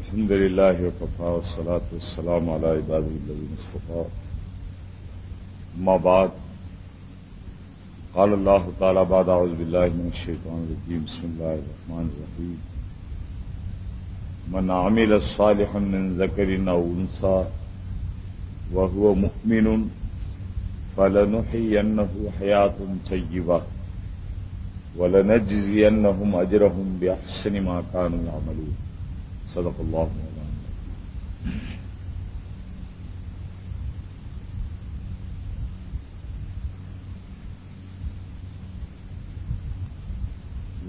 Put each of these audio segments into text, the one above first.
الحمد لله وكفى والصلاة والسلام على عباده الذين اصطفى. أما بعد، قال الله تعالى بعد أعوذ بالله من الشيطان الرجيم. بسم الله الرحمن الرحيم. من عمل صالحا من ذكر أو أنثى وهو مؤمن فلنحيينه حياة طيبة ولنجزينهم أجرهم بأحسن ما كانوا يعملون. صدق الله مولانا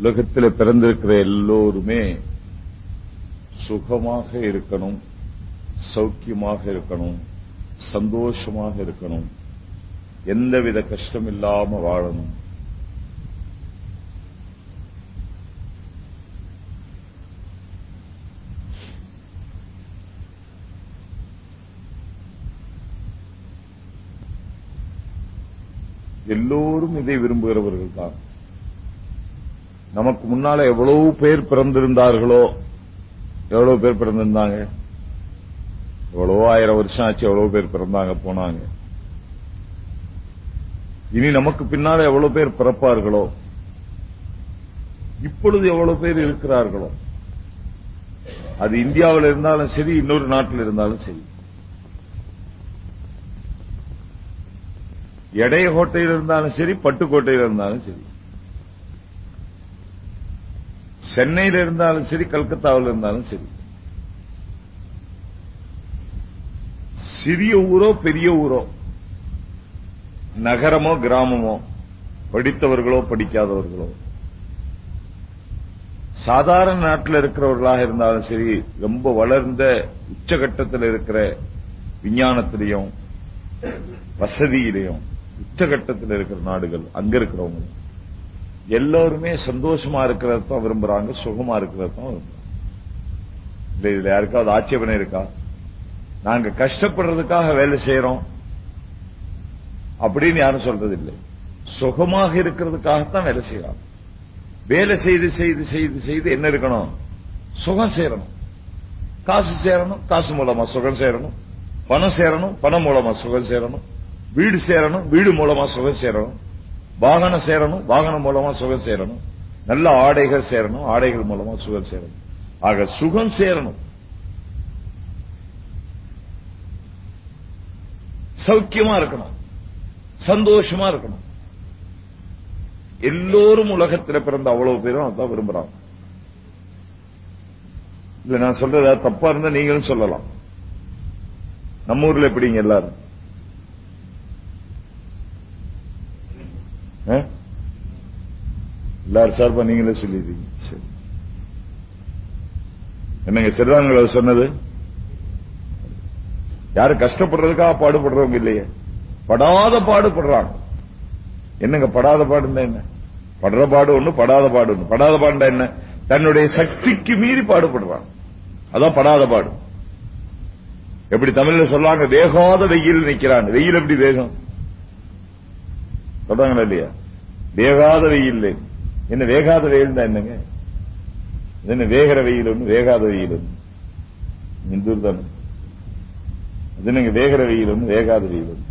உலகத்தில் பிறந்திருக்கிற எல்லோருமே சுகமாக இருக்கணும் சௌக்கியமாக இருக்கணும் சந்தோஷமாக இருக்கணும் எந்தவித கஷ்டம் இல்லாம வாழணும் எல்லோரும் இதை விரும்புகிறவர்கள் தான் நமக்கு முன்னால எவ்வளவு பேர் பிறந்திருந்தார்களோ எவ்வளவு பேர் பிறந்திருந்தாங்க? எவ்வளவோ ஆயிரம் வருஷம் ஆச்சு எவ்வளவு பேர் பிறந்தாங்க போனாங்க. இனி நமக்கு பின்னால எவ்வளவு பேர் பிறப்பார்களோ இப்பொழுது எவ்வளவு பேர் இருக்கிறார்களோ அது இந்தியாவில் இருந்தாலும் சரி இன்னொரு நாட்டில் இருந்தாலும் சரி எடையகோட்டையில் இருந்தாலும் சரி பட்டுக்கோட்டையில் இருந்தாலும் சரி. சென்னையில் இருந்தாலும் சரி கல்கத்தாவில் இருந்தாலும் சரி. சிறிய ஊரோ பெரிய ஊரோ நகரமோ கிராமமோ படித்தவர்களோ படிக்காதவர்களோ சாதாரண நாட்டில் இருக்கிறவர்களாக இருந்தாலும் சரி ரொம்ப வளர்ந்த உச்சகட்டத்தில் இருக்கிற விஞ்ஞானத்திலையும் வசதியிலையும் உச்சகட்டத்தில் இருக்கிற நாடுகள் அங்க இருக்கிறவங்க. எல்லோருமே சந்தோஷமா இருக்கிறதான் விரும்புறாங்க சுகமா இருக்கிறது தான் விரும்புறாங்க. இதுல யாருக்காவது ஆட்சேபனை இருக்கா? நாங்க கஷ்டப்படுறதுக்காக வேலை செய்யறோம் அப்படின்னு யாரும் சொல்றது இல்லை சுகமாக இருக்கிறதுக்காகத்தான் வேலை செய்யறாங்க. வேலை செய்து செய்து செய்து செய்து என்ன இருக்கணும்? சுகம் சேரணும். காசு சேரணும் காசு மூலமா சுகம் சேரணும். பணம் சேரணும் பணம் மூலமா சுகம் சேரணும். வீடு சேரணும் வீடு மூலமா சுகம் சேரணும். வாகனம் சேரணும் வாகனம் மூலமா சுகம் சேரணும். நல்ல ஆடைகள் சேரணும் ஆடைகள் மூலமா சுகம் சேரணும். ஆக சுகம் சேரணும். சௌக்கியமா இருக்கணும். சந்தோஷமா இருக்கணும். எல்லோரும் உலகத்தில் பிறந்த அவ்வளவு பேரும் அதான் விரும்புறாங்க. இது நான் சொல்றது தப்பா இருந்தா நீங்களும் சொல்லலாம். நம்ம ஊர்ல எப்படிங்க எல்லாரும்? எல்லாரும் சார்பா நீங்களே சொல்லிடுறீங்க. சரி. என்னங்க சிறுதாங்களை சொன்னது? யாரு கஷ்டப்படுறதுக்காக பாடுபடுறவங்க இல்லையே. படாத பாடுபடுறாங்க என்னங்க படாத பாடுன்னா என்ன? படுற பாடு ஒண்ணு படாத பாடு ஒண்ணு. படாத பாடுண்டா என்ன? தன்னுடைய சக்திக்கு மீறி பாடுபடுறான். அதான் படாத பாடு. எப்படி தமிழ்ல சொல்லாங்க? வேகாத வெயில் நிக்கிறான் வெயில் எப்படி வேகம்? சொல்றாங்களா இல்லையா வேகாத வெயில் என்ன வேகாத வெயில் தான் என்னங்க? என்ன வேகிற வெயில் ஒண்ணு வேகாத வெயில். ஒண்ணு இந்து தானே அது என்னங்க வேகிற வெயில் ஒண்ணு வேகாத வெயில். ஒண்ணு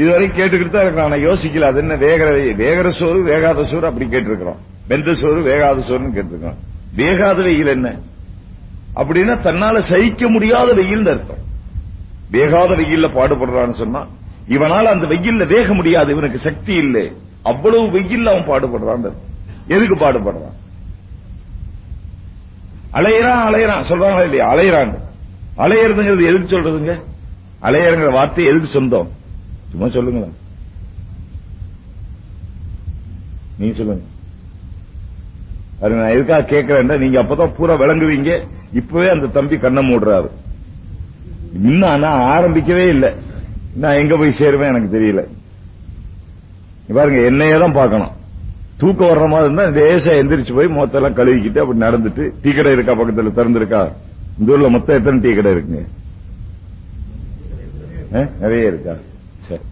இதுவரை கேட்டுக்கிட்டு தான் இருக்கிறோம். ஆனா யோசிக்கல அது என்ன வேகிற வெயில் வேகிற சோறு வேகாத சோறு அப்படி கேட்டிருக்கிறோம். வெந்த சோறு வேகாத சோறுன்னு கேட்டிருக்கிறோம். வேகாத வெயில் என்ன? அப்படின்னா தன்னால சகிக்க முடியாத வெயில் அர்த்தம். வேகாத வெயில்ல பாடுபடுறான்னு சொன்னா இவனால அந்த வெயில்ல வேக முடியாது இவனுக்கு சக்தி இல்லை. அவ்வளவு வெயில்ல அவன் பாடுபடுறான். எதுக்கு பாடுபடுறான்? அலையறான் அலையறான். சொல்றாங்களா இல்லையா? அலையறான். அலையறதுங்கிறது எதுக்கு சொல்றதுங்க? அலையறங்கிற வார்த்தை எதுக்கு சொந்தம்? சும்மா சொல்லுங்களேன். நீங்க சொல்லுங்க. அது நான் எதுக்காக கேட்கிறேன் நீங்க அப்பதான் பூரா விளங்குவீங்க. இப்பவே அந்த தம்பி கண்ணை மூடுறாரு. இன்னும் ஆனா ஆரம்பிக்கவே இல்லை. நான் எங்க போய் சேருவேன் எனக்கு தெரியல. பாருங்க என்னையே தான் பார்க்கணும். தூக்கம் வர்ற மாதிரி இருந்தா தேசம் எந்திரிச்சு போய் மொத்தம் கழுவிக்கிட்டு அப்படி நடந்துட்டு டீ கடை இருக்கா பக்கத்துல திறந்திருக்கா? இந்த ஊர்ல மொத்தம் எத்தனை டீ கடை இருக்குங்க? நிறைய இருக்கா சரி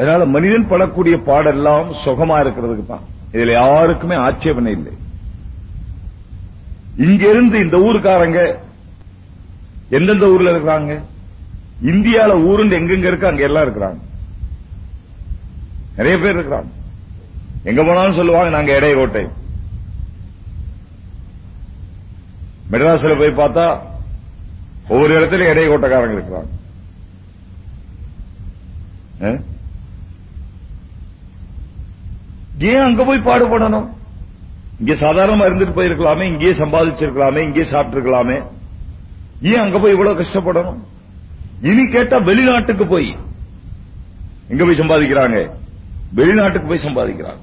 அதனால மனிதன் படக்கூடிய பாடெல்லாம் சுகமா இருக்கிறதுக்கு தான். இதுல யாருக்குமே ஆட்சேபனை இல்லை. இங்கிருந்து இந்த ஊருக்காரங்க எந்தெந்த ஊர்ல இருக்கிறாங்க? இந்தியால ஊருண்டு எங்கெங்க இருக்கு அங்க எல்லாம் இருக்கிறாங்க. நிறைய பேர் இருக்கிறாங்க. எங்க போனாலும் சொல்லுவாங்க நாங்க இடையகோட்டை மெட்ராஸ்ல போய் பார்த்தா ஒவ்வொரு இடத்துல இடையகோட்டைக்காரங்க இருக்கிறாங்க. ஏன் அங்க போய் பாடுபடணும்? இங்க சாதாரணமா இருந்துட்டு போயிருக்கலாமே இங்கேயே சம்பாதிச்சிருக்கலாமே இங்கேயே சாப்பிட்டுருக்கலாமே. ஏன் அங்க போய் இவ்வளவு கஷ்டப்படணும்? இனி கேட்டா வெளிநாட்டுக்கு போய். எங்க போய் சம்பாதிக்கிறாங்க? வெளிநாட்டுக்கு போய் சம்பாதிக்கிறாங்க.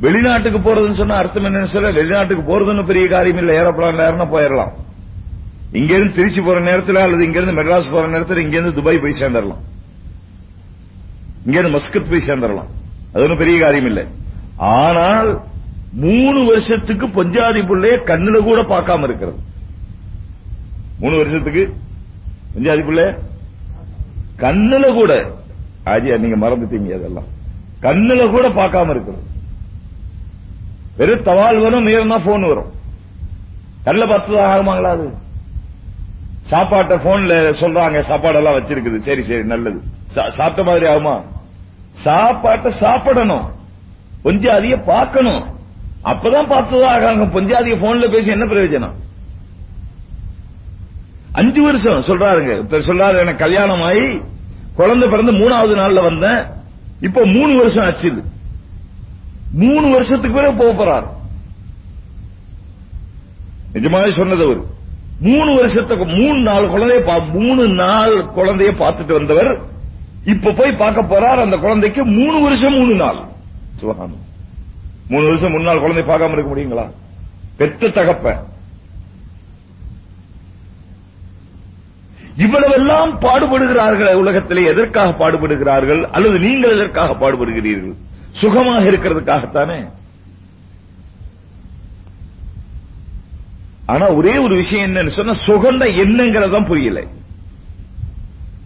வெளிநாட்டுக்கு போறதுன்னு சொன்னா அர்த்தம் என்னன்னு சொல்ல வெளிநாட்டுக்கு போறதுன்னு பெரிய காரியம் இல்ல ஏரோப்ளான்ல ஏறினா போயிடலாம் இங்க இருந்து திருச்சி போற நேரத்துல அல்லது இங்க இருந்து மெட்ராஸ் போற நேரத்துல இங்க இருந்து துபாய் போய் சேர்ந்துடலாம் இங்க இருந்து மஸ்கத் போய் சேர்ந்துடலாம் அது ஒன்றும் பெரிய காரியம் இல்லை ஆனால் மூணு வருஷத்துக்கு பொஞ்சாதி பிள்ளைய கண்ணுல கூட பார்க்காம இருக்கிறது. மூணு வருஷத்துக்கு பொஞ்சாதி பிள்ளை? கண்ணுல கூட. ஆஜியா நீங்க மறந்துட்டீங்க அதெல்லாம். கண்ணுல கூட பார்க்காம இருக்கிறது. வெறும் தவால் வரும் நேரம் போன் வரும். கண்ணில் பார்த்துதான் ஆகுமாங்களா அது? சாப்பாட்டை போன்ல சொல்றாங்க சாப்பாடெல்லாம் வச்சிருக்குது. சரி சரி நல்லது. சா- சாப்பிட்ட மாதிரி ஆகுமா? சாப்பாட்டை சாப்பிடணும். பொஞ்சாதிய பார்க்கணும். அப்பதான் பார்த்ததா ஆகாங்க பொஞ்சாதிய போன்ல பேசி என்ன பிரயோஜனம்? அஞ்சு வருஷம் சொல்றாருங்க. சொல்றாரு எனக்கு கல்யாணம் ஆகி குழந்தை பிறந்து மூணாவது நாள்ல வந்தேன். இப்ப மூணு வருஷம் ஆச்சு மூணு வருஷத்துக்கு பிறகு போக போறாரு. நிஜமாவே சொன்னது அவர். மூணு வருஷத்துக்கு மூணு நாள் குழந்தைய பா- மூணு நாள் குழந்தைய பார்த்துட்டு வந்தவர். இப்ப போய் பார்க்க போறார். அந்த குழந்தைக்கு மூணு வருஷம் மூணு நாள். சுகானம் மூணு வருஷம் முன்னாள் குழந்தை பார்க்காம இருக்க முடியுங்களா? பெத்த தகப்ப. இவ்வளவெல்லாம் பாடுபடுகிறார்கள் உலகத்திலே எதற்காக பாடுபடுகிறார்கள்? அல்லது நீங்கள் எதற்காக பாடுபடுகிறீர்கள்? சுகமாக இருக்கிறதுக்காகத்தானே? ஆனா ஒரே ஒரு விஷயம் என்னன்னு சொன்னா சுகம்னா என்னங்கிறதான் புரியல.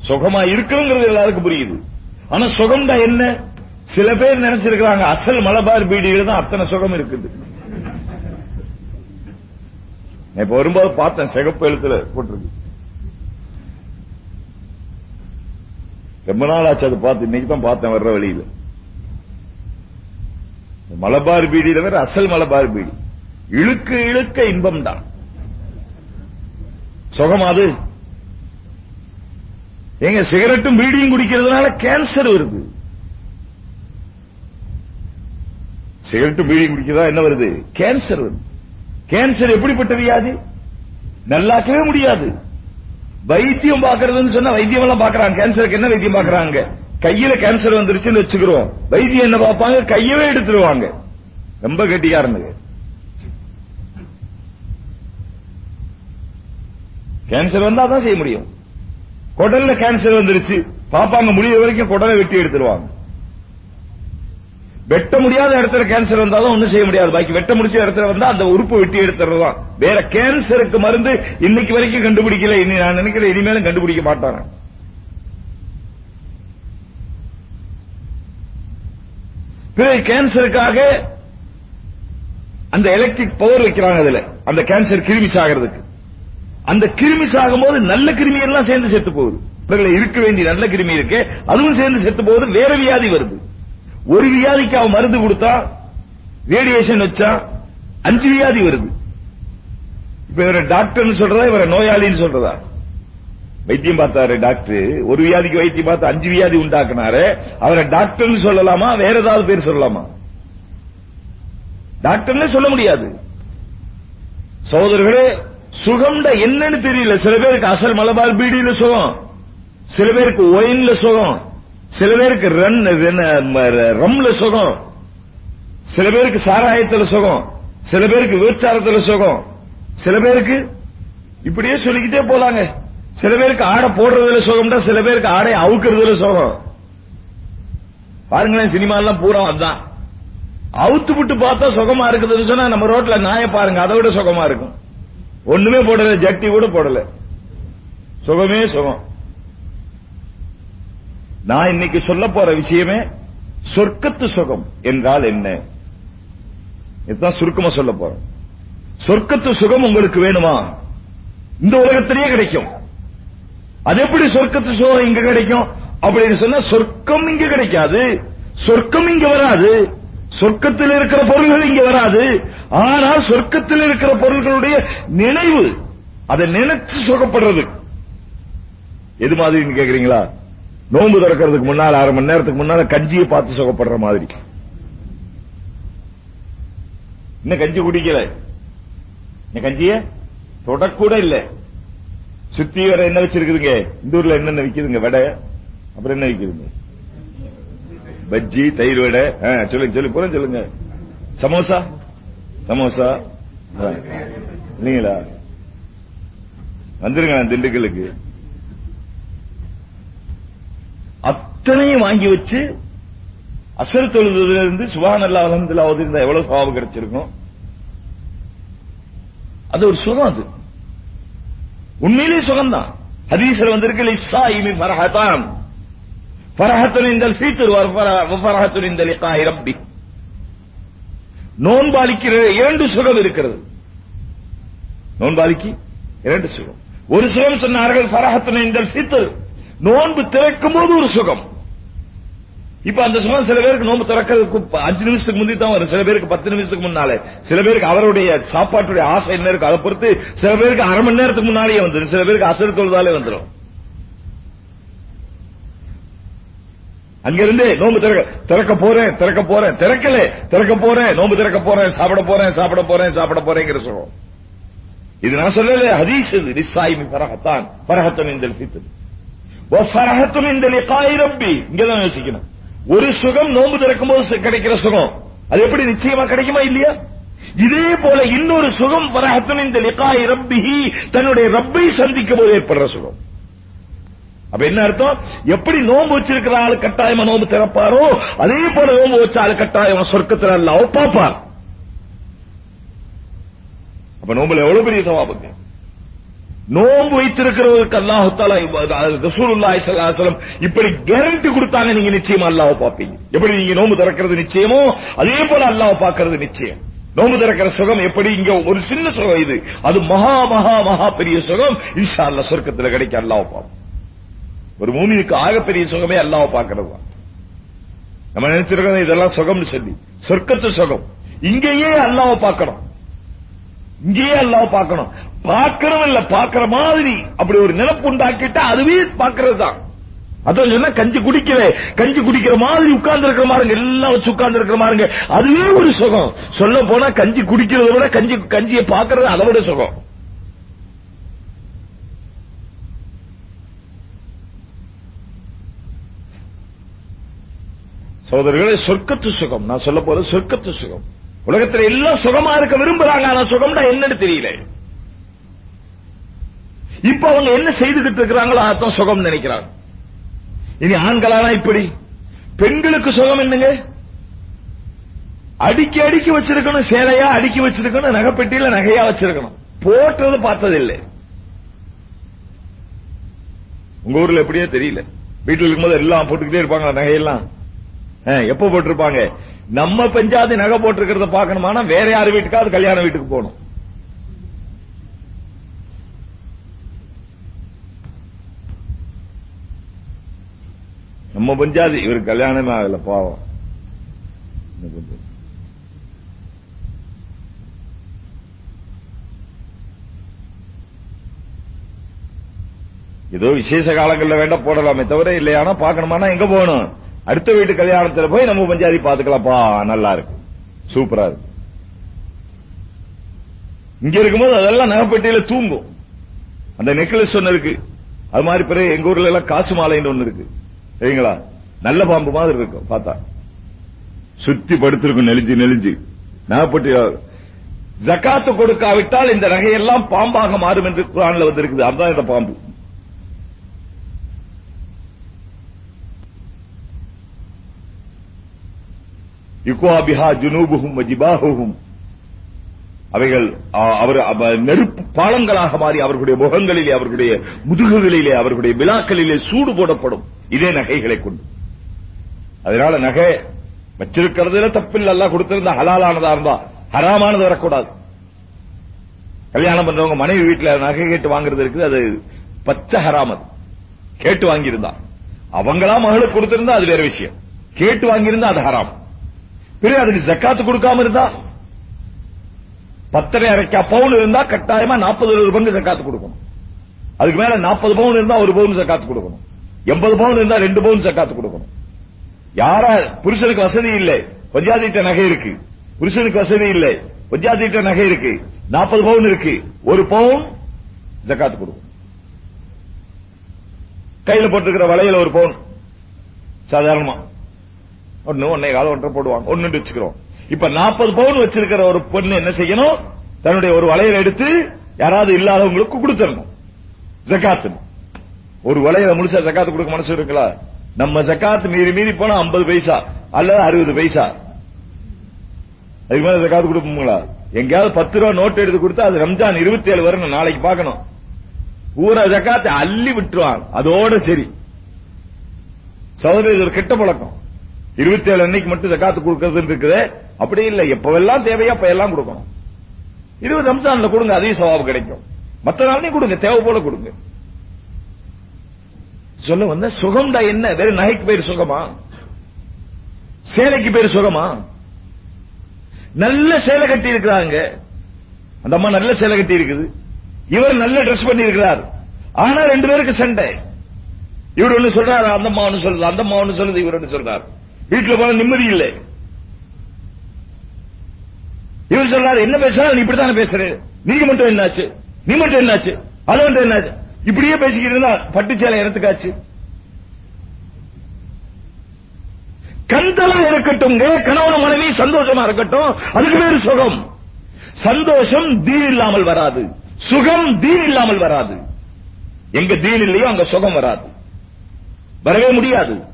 சுகமா இருக்கணுங்கிறது எல்லாருக்கும் புரியுது. ஆனா சுகம்னா என்ன? சில பேர் நினைச்சிருக்கிறாங்க அசல் மலபார் பீடியில தான் அத்தனை சுகம் இருக்குது. இப்ப வரும்போது பார்த்தேன் சிகப்பு எழுத்துல போட்டிருக்கு. ரொம்ப நாள் ஆச்சு அதை பார்த்து இன்னைக்கு தான் பார்த்தேன் வர்ற வழியில. மலபார் பீடியில வேற அசல் மலபார் பீடி. இழுக்க இழுக்க இன்பம் தான் சுகம் அது. ஏங்க சிகரெட்டும் பீடியும் குடிக்கிறதுனால கேன்சர் வருது. சிகரெட்டு பீடியும் குடிக்கதா என்ன வருது? கேன்சர் வருது. கேன்சர் எப்படிப்பட்ட வியாதி? நல்லாக்கவே முடியாது. வைத்தியம் பாக்குறதுன்னு சொன்னா வைத்தியம் எல்லாம் பாக்குறாங்க கேன்சருக்கு என்ன வைத்தியம் பாக்குறாங்க கையில கேன்சர் வந்துருச்சுன்னு வச்சுக்கிறோம். வைத்தியம் என்ன பார்ப்பாங்க? கையவே எடுத்துருவாங்க. ரொம்ப கெட்டிக்காரனுங்க. கேன்சர் வந்தா தான் செய்ய முடியும். குடல்ல கேன்சர் வந்துருச்சு. பாப்பாங்க முடிய வரைக்கும் குடலை வெட்டி எடுத்துருவாங்க. வெட்ட முடியாத இடத்துல கேன்சர் வந்தாலும் ஒண்ணும் செய்ய முடியாது. பாக்கி வெட்ட முடிச்ச இடத்துல வந்தா அந்த உறுப்பு வெட்டி எடுத்துறதுதான். வேற கேன்சருக்கு மருந்து இன்னைக்கு வரைக்கும் கண்டுபிடிக்கல. இனி நான் நினைக்கிறேன் இனிமேலும் கண்டுபிடிக்க மாட்டாங்க. பிறகு கேன்சருக்காக அந்த எலக்ட்ரிக் பவர் வைக்கிறாங்க அதுல. அந்த கேன்சர் கிருமி சாகிறதுக்கு. அந்த கிருமி சாகும்போது நல்ல கிருமி எல்லாம் சேர்ந்து செத்து போகுது. இருக்க வேண்டிய நல்ல கிருமி இருக்கு அதுவும் சேர்ந்து செத்து போகுது வேற வியாதி வருது. ஒரு வியாதிக்கு அவன் மருந்து கொடுத்தா ரேடியேஷன் வச்சா அஞ்சு வியாதி வருது. இப்ப இவரை டாக்டர்னு சொல்றதா இவரை நோயாளின்னு சொல்றதா? வைத்தியம் பார்த்தாரு டாக்டர். ஒரு வியாதிக்கு வைத்தியம் பார்த்து அஞ்சு வியாதி உண்டாக்குனாரு. அவரை டாக்டர்னு சொல்லலாமா? வேற ஏதாவது பேர் சொல்லலாமா? டாக்டர்னு சொல்ல முடியாது. சகோதரர்களே சுகம்ட என்னன்னு தெரியல. சில பேருக்கு அசல் மலபார் பீடியில சுகம். சில பேருக்கு ஒயின்ல சுகம். சில பேருக்கு ரன் ரம்ல சுகம். சில பேருக்கு சாராயத்துல சுகம். சில பேருக்கு விபச்சாரத்துல சுகம். சில பேருக்கு இப்படியே சொல்லிக்கிட்டே போலாங்க. சில பேருக்கு ஆடை போடுறதுல சுகம்டா சில பேருக்கு ஆடை அவுக்கிறதுல சுகம். பாருங்களேன் சினிமா எல்லாம் பூரா அதான். அவுத்து விட்டு பார்த்தா சுகமா இருக்குதுன்னு சொன்னா நம்ம ரோட்ல நாய பாருங்க அதை விட சுகமா இருக்கும். ஒண்ணுமே போடல ஜட்டி கூட போடல. சுகமே சுகம். நான் இன்னைக்கு சொல்ல போற விஷயமே சொர்க்கத்து சுகம் என்றால் என்ன? இதுதான் சுருக்கமா சொல்ல போறேன் சொர்க்கத்து சுகம் உங்களுக்கு வேணுமா? இந்த உலகத்திலேயே கிடைக்கும். அது எப்படி சொர்க்கத்து சுகம் இங்க கிடைக்கும்? அப்படின்னு சொன்னா சொர்க்கம் இங்க கிடைக்காது. சொர்க்கம் இங்க வராது. சொர்க்கத்தில் இருக்கிற பொருள்கள் இங்க வராது. ஆனால் சொர்க்கத்தில் இருக்கிற பொருள்களுடைய நினைவு அதை நினைச்சு சுகப்படுறது. எது மாதிரின்னு கேக்குறீங்களா? நோன்பு திறக்கிறதுக்கு முன்னால் அரை மணி நேரத்துக்கு முன்னால கஞ்சியை பார்த்து சுகப்படுற மாதிரி. இன்னும் கஞ்சி குடிக்கல. இந்த கஞ்சிய தொடக்கூட இல்ல. சுத்தி வர என்ன வச்சிருக்குதுங்க? இந்த ஊர்ல என்னென்ன விக்குதுங்க? வடை அப்புறம் என்ன விக்குதுங்க? பஜ்ஜி தயிர் வடை. சொல்லுங்க சொல்லி போற சொல்லுங்க. சமோசா? சமோசா? இல்லீங்களா? வந்துருங்க திண்டுக்கலுக்கு அத்தனையும் வாங்கி வச்சு அசர் தொழுதுலேருந்து சுபான் அல்லா அலமதுல்லா இருந்தா எவ்வளவு சுவாபம் கிடைச்சிருக்கும் அது ஒரு சுகம் அது. உண்மையிலேயே சுகம்தான். ஹதீஸ்ல வந்திருக்கு இஸ்ஸாயிமி ஃபரஹதான். ஃபரஹத்துன் இந்தல் ஃபீத்ர் ஃபரஹத்துன் இந்த லிகாஹி ரப்பி. நோன்பாளிக்கு இரண்டு சுகம் இருக்கிறது. நோன்பாளிக்கு இரண்டு சுகம். ஒரு சுகம் சொன்னார்கள் ஃபரஹத்துன் இந்தல் சீத்தர் நோன்பு திறக்கும் போது ஒரு சுகம். இப்ப அந்த சுகம் சில பேருக்கு நோன்பு திறக்கிறதுக்கு அஞ்சு நிமிஷத்துக்கு முந்தி தான் வரும். சில பேருக்கு பத்து நிமிஷத்துக்கு முன்னாலே. சில பேருக்கு அவருடைய சாப்பாட்டுடைய ஆசை என்ன இருக்கு அதை பொறுத்து சில பேருக்கு அரை மணி நேரத்துக்கு முன்னாலேயே வந்துடும் சில பேருக்கு அசர் தொழுதாலே வந்துடும் அங்கிருந்து நோன்பு திறக்க திறக்க போறேன் திறக்க போறேன். திறக்கல திறக்க போறேன் நோன்பு திறக்க போறேன் சாப்பிட போறேன் சாப்பிட போறேன் சாப்பிட போறேங்கிற சொல்றோம் இது நான் சொல்லல ஹதீஸ் இது. லிஸ்ஸாயிமி ஃபரஹத்தான். ஃபரஹத்தன் இந்த ஃபித்ர் இந்த லிகாய் ரப்பி. இங்கதான் யோசிக்கணும். ஒரு சுகம் நோன்பு திறக்கும் போது கிடைக்கிற சுகம். அது எப்படி நிச்சயமா கிடைக்குமா இல்லையா? இதே போல இன்னொரு சுகம் ஃபரஹத்தும் இந்த லிகாய் ரப்பிஹி தன்னுடைய ரப்பை சந்திக்கும் போது ஏற்படுற சுகம். அப்ப என்ன அர்த்தம்? எப்படி நோன்பு வச்சிருக்கிற ஆளு கட்டாயமா நோன்பு திறப்பாரோ அதே போல நோன்பு வச்ச ஆளு கட்டாயமா சொர்க்கத்தில் அல்லாவோ பார்ப்பார். அப்ப நோம்புல எவ்வளவு பெரிய சவாபுங்க? நோன்பு வைத்திருக்கிறவருக்கு அல்லாஹு தாலா ரசூலுல்லாஹி ஸல்லல்லாஹு இப்படி கேரண்டி கொடுத்தாங்க நீங்க நிச்சயமா அல்லாஹ் பாப்பீங்க எப்படி நீங்க நோன்பு திறக்கிறது நிச்சயமோ அதே போல அல்லாஹ் பாக்குறது நிச்சயம். நோம்பு திறக்கிற சுகம் எப்படி? இங்க ஒரு சின்ன சுகம் இது. அது மகா மகா மகா பெரிய சுகம். இன்ஷா அல்லாஹ் சொர்க்கத்துல கிடைக்க அல்லாஹ் பார்ப்போம் ஒரு மூமிக்கு ஆகப்பெரிய சுகமே அல்லாஹ் பார்க்கிறது தான். நம்ம நினைச்சிருக்கோம் இதெல்லாம் சுகம்னு சொல்லி. சொர்க்கத்து சுகம். இங்கேயே அல்லாஹ் பார்க்கணும். இங்கேயே அல்லாஹ் பார்க்கணும். பார்க்கணும் இல்ல பாக்குற மாதிரி அப்படி ஒரு நினைப்பு உண்டாக்கிட்டா அதுவே பார்க்கிறது தான் அதான் சொன்னா கஞ்சி குடிக்கவே கஞ்சி குடிக்கிற மாதிரி உட்கார்ந்து இருக்கிற மாதிரி எல்லாம் வச்சு உட்கார்ந்து இருக்கிற மாதிரி அதுவே ஒரு சுகம். சொல்ல போனா கஞ்சி குடிக்கிறத விட கஞ்சி கஞ்சியை பார்க்கறது அதை விட சுகம். சகோதரர்களே சொர்க்கத்து சுகம். நான் சொல்ல போறது சொர்க்கத்து சுகம். உலகத்துல எல்லாம் சுகமா இருக்க விரும்புறாங்க ஆனா சுகம்னா என்னன்னு தெரியல. இப்ப அவங்க என்ன செய்துகிட்டு இருக்கிறாங்களோ அதான் சுகம் நினைக்கிறாங்க. இனி ஆண்களானா இப்படி? பெண்களுக்கு சுகம் என்னங்க? அடுக்கி அடுக்கி வச்சிருக்கணும் சேலையா அடுக்கி வச்சிருக்கணும் நகைப்பெட்டியில நகையா வச்சிருக்கணும். போட்டது பார்த்ததில்லை. உங்க ஊர்ல எப்படியோ தெரியல. வீட்டில் இருக்கும்போது எல்லாம் போட்டுக்கிட்டே இருப்பாங்க நகையெல்லாம்? எப்ப போட்டிருப்பாங்க? நம்ம பஞ்சாதி நகை போட்டிருக்கிறத பார்க்கணுமானா வேற யார் வீட்டுக்காவது கல்யாண வீட்டுக்கு போகணும். நம்ம பஞ்சாதி இவர் கல்யாணமே ஆகல பாவம். ஏதோ விசேஷ காலங்கள்ல வேண்டாம் போடலாமே தவிர இல்லையானா பார்க்கணுமானா எங்க போகணும்? அடுத்த வீட்டு கல்யாணத்துல போய் நம்ம பஞ்சாதி பாத்துக்கலாம்ப்பா நல்லா இருக்கு. சூப்பரா இருக்கு. இங்க இருக்கும்போது அதெல்லாம் நகைப்பெட்டியில தூங்கும். அந்த நெக்லஸ் ஒன்னு இருக்கு. அது மாதிரி பிறகு எங்க ஊர்ல எல்லாம் காசு மாலைன்னு ஒண்ணு இருக்கு. சரிங்களா? நல்ல பாம்பு மாதிரி இருக்கும். பார்த்தா. சுத்தி படுத்திருக்கும் நெலிஞ்சு நெலிஞ்சு நகைப்பட்டி ஜக்காத்து கொடுக்காவிட்டால் இந்த நகையெல்லாம் பாம்பாக மாறும் என்று குரான்ல வந்திருக்குது. அதுதான் இந்த பாம்பு. யுக்வா ஜுனூபுகும் ஜுனூபுஹும் அவைகள் அவர் நெருப்பு பாலங்களாக மாறி அவர்களுடைய முகங்களிலே அவர்களுடைய முதுகுகளிலே அவர்களுடைய விழாக்களிலே சூடு போடப்படும். இதே நகைகளை கொண்டு. அதனால நகை வச்சிருக்கிறதுல தப்பில் அல்லாஹ் கொடுத்திருந்தா ஹலாலானதா இருந்தா ஹராமானது வரக்கூடாது. கல்யாணம் பண்றவங்க மனைவி வீட்டுல நகை கேட்டு வாங்குறது இருக்குது அது பச்சை ஹராம் அது. கேட்டு வாங்கியிருந்தா. அவங்களா மகளுக்கு கொடுத்திருந்தா அது வேற விஷயம். கேட்டு வாங்கியிருந்தா அது ஹராம். பிறகு அதுக்கு ஜக்காத்து கொடுக்காம இருந்தா? பத்தரை அரைக்கா பவுன் இருந்தா கட்டாயமா நாற்பது ஒரு பங்கு ஜக்காத்து கொடுக்கணும். அதுக்கு மேல நாற்பது பவுன் இருந்தா ஒரு பவுன் ஜக்காத்து கொடுக்கணும். எண்பது பவுன் இருந்தா ரெண்டு பவுன் ஜக்காத்து கொடுக்கணும். யாரா புருஷனுக்கு வசதி இல்லை. பஞ்சாதிட்ட நகை இருக்கு. புருஷனுக்கு வசதி இல்லை. பஞ்சாதிட்ட நகை இருக்கு. நாற்பது பவுன் இருக்கு. ஒரு பவுன் ஜக்காத்து கொடுக்கணும். கையில போட்டிருக்கிற வளையல ஒரு பவுன். சாதாரணமா. ஒண்ணு ஒன்னே கால ஒன்றரை போடுவாங்க. ஒன்னு வச்சுக்கிறோம். இப்ப நாற்பது பவுன் வச்சிருக்கிற ஒரு பொண்ணு என்ன செய்யணும்? தன்னுடைய ஒரு வளையல் எடுத்து யாராவது இல்லாதவங்களுக்கு கொடுத்துடணும். ஜக்காத்து ஒரு வளையல முழுசா ஜக்காத்து கொடுக்க மனசு இருக்குல்ல? நம்ம ஜக்காத்து மீறி மீறி போனா 50 பைசா அல்லது அறுபது பைசா. அதுக்கு மேல ஜக்காத்து கொடுப்போங்களா எங்கேயாவது பத்து ரூபா நோட் எடுத்து கொடுத்தா அது ரம்ஜான் இருபத்தி ஏழு வரும் நாளைக்கு பார்க்கணும். பூரா ஜக்காத்தை அள்ளி விட்டுருவான் அதோட சரி. சகோதரி இது ஒரு கெட்ட பழக்கம். இருபத்தி ஏழு அன்னைக்கு மட்டும் ஜக்காத்து கொடுக்கறது இருக்குது. அப்படி இல்ல. எப்பவெல்லாம் தேவையா அப்ப எல்லாம் கொடுக்கணும். இருபது ரம்சான்ல கொடுங்க அதையும் சவாபு கிடைக்கும். மத்த நாளையும் கொடுங்க தேவை போல கொடுங்க. சொல்ல வந்த சுகம்டா என்ன? வெறும் நகைக்கு பேர் சுகமா? சேலைக்கு பேர் சுகமா? நல்ல சேலை கட்டி இருக்கிறாங்க அந்த அம்மா நல்ல சேலை கட்டி இருக்குது இவர் நல்ல ட்ரெஸ் பண்ணி இருக்கிறார் ஆனா ரெண்டு பேருக்கு சண்டை. இவர் ஒண்ணு சொல்றாரு? அந்த அம்மா ஒண்ணு சொல்றது அந்த அம்மா ஒண்ணு சொல்றது இவர் ஒண்ணு சொல்றாரு. வீட்டுல போன நிம்மதி இல்லை. இவர் சொல்றாரு என்ன பேசுறாரு நீ இப்படித்தானே பேசுற? நீங்க மட்டும் என்னாச்சு? நீ மட்டும் என்னாச்சு? அது மட்டும் என்னாச்சு? இப்படியே பேசிக்கிட்டு இருந்தா பட்டு சேலை இடத்துக்காச்சு கந்தலா இருக்கட்டும் கணவன் மனைவி சந்தோஷமா இருக்கட்டும் அதுக்கு பேரு சுகம். சந்தோஷம் தீன் இல்லாமல் வராது. சுகம் தீன் இல்லாமல் வராது. எங்க தீன் இல்லையோ அங்க சுகம் வராது. வரவே முடியாது.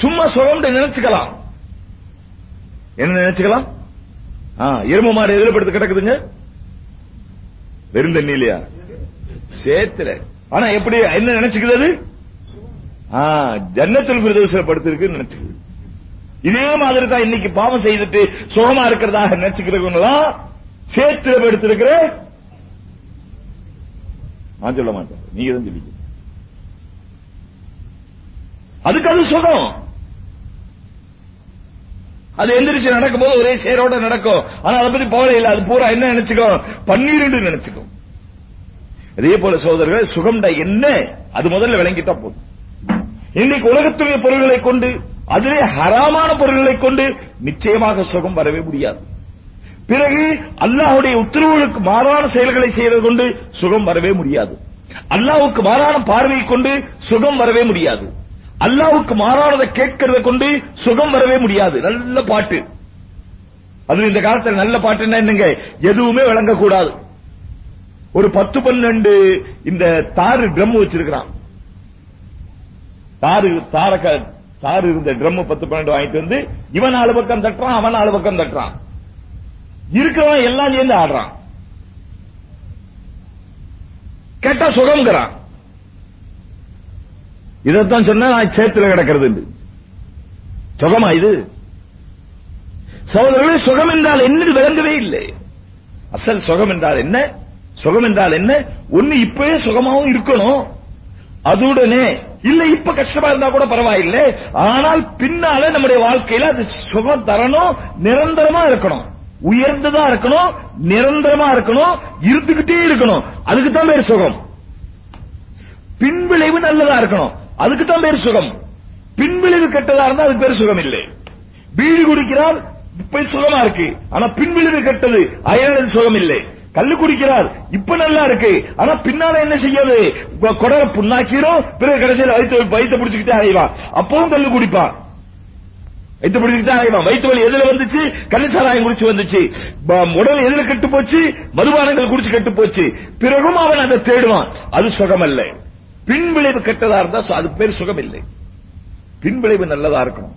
சும்மா சுகம் நினைச்சுக்கலாம். என்ன நினைச்சுக்கலாம்? எரும எருமை மாடு எதிர படுத்து கிடக்குதுங்க? வெறும் தண்ணி இல்லையா சேத்துல. ஆனா எப்படி என்ன நினைச்சுக்கிறது ஜன்னத்தில் பிரதேச படுத்திருக்குன்னு இதே மாதிரி தான் இன்னைக்கு பாவம் செய்துட்டு சுகமா இருக்கிறதாக நினைச்சுக்கிறவங்களாம் சேத்துல எடுத்திருக்கிற நான் சொல்ல மாட்டேன். நீங்க தான் சொல்லிக்க அதுக்கு அது சுகம். அது எந்திரிச்சு நடக்கும்போது ஒரே சேரோட நடக்கும். ஆனா அதை பத்தி போல இல்ல. அது பூரா என்ன நினைச்சுக்கோ? பன்னீருண்டு நினைச்சுக்கும் அதே போல சோதரர்கள் சுகம்டா என்ன? அது முதல்ல விளங்கிட்டா போதும். இன்னைக்கு உலகத்துடைய பொருள்களை கொண்டு அதிலே ஹராமான பொருள்களை கொண்டு நிச்சயமாக சுகம் வரவே முடியாது. பிறகு அல்லாஹுடைய உத்தரவுகளுக்கு மாறான செயல்களை செய்வது கொண்டு சுகம் வரவே முடியாது. அல்லாவுக்கு மாறான பார்வையை கொண்டு சுகம் வரவே முடியாது. அல்லாவுக்கு மாறானதை கேட்கறத கொண்டு சுகம் வரவே முடியாது. நல்ல பாட்டு. அது இந்த காலத்துல நல்ல பாட்டுன்னா என்னங்க? எதுவுமே விளங்கக்கூடாது. ஒரு பத்து பன்னெண்டு இந்த தாறு ட்ரம் வச்சிருக்கிறான். தாறு தாரக தாறு இருந்த ட்ரம் பத்து பன்னெண்டு வாங்கிட்டு வந்து இவன் நாலு பக்கம் தட்டுறான் அவன் நாலு பக்கம் தட்டுறான். இருக்கிறவன் எல்லாம் சேர்ந்து ஆடுறான். கேட்டா சுகம்ங்கிறான். இதைத்தான் சொன்னா நான் சேத்துல கிடக்கிறது சுகமா இது? சகோதரர்களே சுகம் என்றால் என்னது விளங்கவே இல்லை. அசல் சுகம் என்றால் என்ன? சுகம் என்றால் என்ன? ஒண்ணு இப்பவே சுகமாவும் இருக்கணும். அதுடனே இல்ல இப்ப கஷ்டமா இருந்தா கூட பரவாயில்லை. ஆனால் பின்னால நம்முடைய வாழ்க்கையில அது சுகம் தரணும் நிரந்தரமா இருக்கணும். உயர்ந்ததா இருக்கணும் நிரந்தரமா இருக்கணும் இருந்துகிட்டே இருக்கணும். அதுக்கு தான் பேர் சுகம். பின்விளைவு நல்லதா இருக்கணும். அதுக்கு தான் பேர் சுகம். பின்விளைவு கெட்டதா இருந்தா அதுக்கு பேர் சுகம் இல்லை. பீடி குடிக்கிறார் இப்ப சுகமா இருக்கு. ஆனா பின்விளைவு கெட்டது அயனது சுகம் இல்லை. கல்லு குடிக்கிறார் இப்ப நல்லா இருக்கு. ஆனா பின்னால என்ன செய்யாது? குடலை புண்ணாக்கிடும் பிறகு கடைசியில் வயிற்று வயிற்று பிடிச்சுக்கிட்டே அலைவான். அப்பவும் கல்லு குடிப்பான். வயிற்று பிடிச்சுக்கிட்டே அலைவான். வயிற்று வலி எதுல வந்துச்சு? கல் சாராயம் குடிச்சு வந்துச்சு. உடல் எதுல கெட்டு போச்சு? மதுபானங்கள் குடிச்சு கெட்டு போச்சு. பிறகும் அவன் அதை தேடுவான். அது சுகம் அல்ல பின்விளைவு கெட்டதா இருந்தா அது அதுக்கு பேர் சுகம் இல்லை பின்விளைவு நல்லதா இருக்கணும்.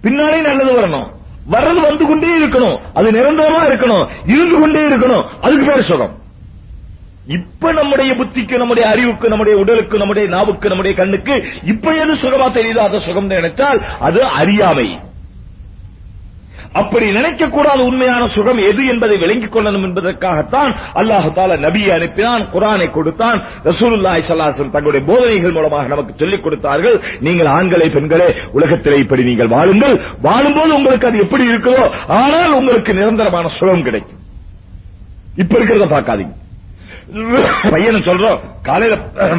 பின்னாலே நல்லது வரணும். வர்றது வந்து கொண்டே இருக்கணும். அது நிரந்தரமா இருக்கணும். இருந்து கொண்டே இருக்கணும். அதுக்கு பேர் சுகம். இப்ப நம்முடைய புத்திக்கு நம்முடைய அறிவுக்கு நம்முடைய உடலுக்கு நம்முடைய நாவுக்கு நம்முடைய கண்ணுக்கு இப்ப எது சுகமா தெரியுதோ அதை சுகம் நினைச்சால் அது அறியாமை. அப்படி நினைக்கக்கூடாத உண்மையான சுகம் எது என்பதை விளங்கிக் கொள்ளணும் என்பதற்காகத்தான் அல்லாஹு தால நபியை அனுப்பினான் குரானை கொடுத்தான். ரசூலுல்லாய் சல்லாசன் தங்களுடைய போதனைகள் மூலமாக நமக்கு சொல்லிக் கொடுத்தார்கள். நீங்கள் ஆண்களை பெண்களே உலகத்திலே இப்படி நீங்கள் வாழுங்கள். வாழும்போது உங்களுக்கு அது எப்படி இருக்குதோ ஆனால் உங்களுக்கு நிரந்தரமான சுகம் கிடைக்கும். இப்ப இருக்கிறத பார்க்காதீங்க. பையனை சொல்றோம் காலையில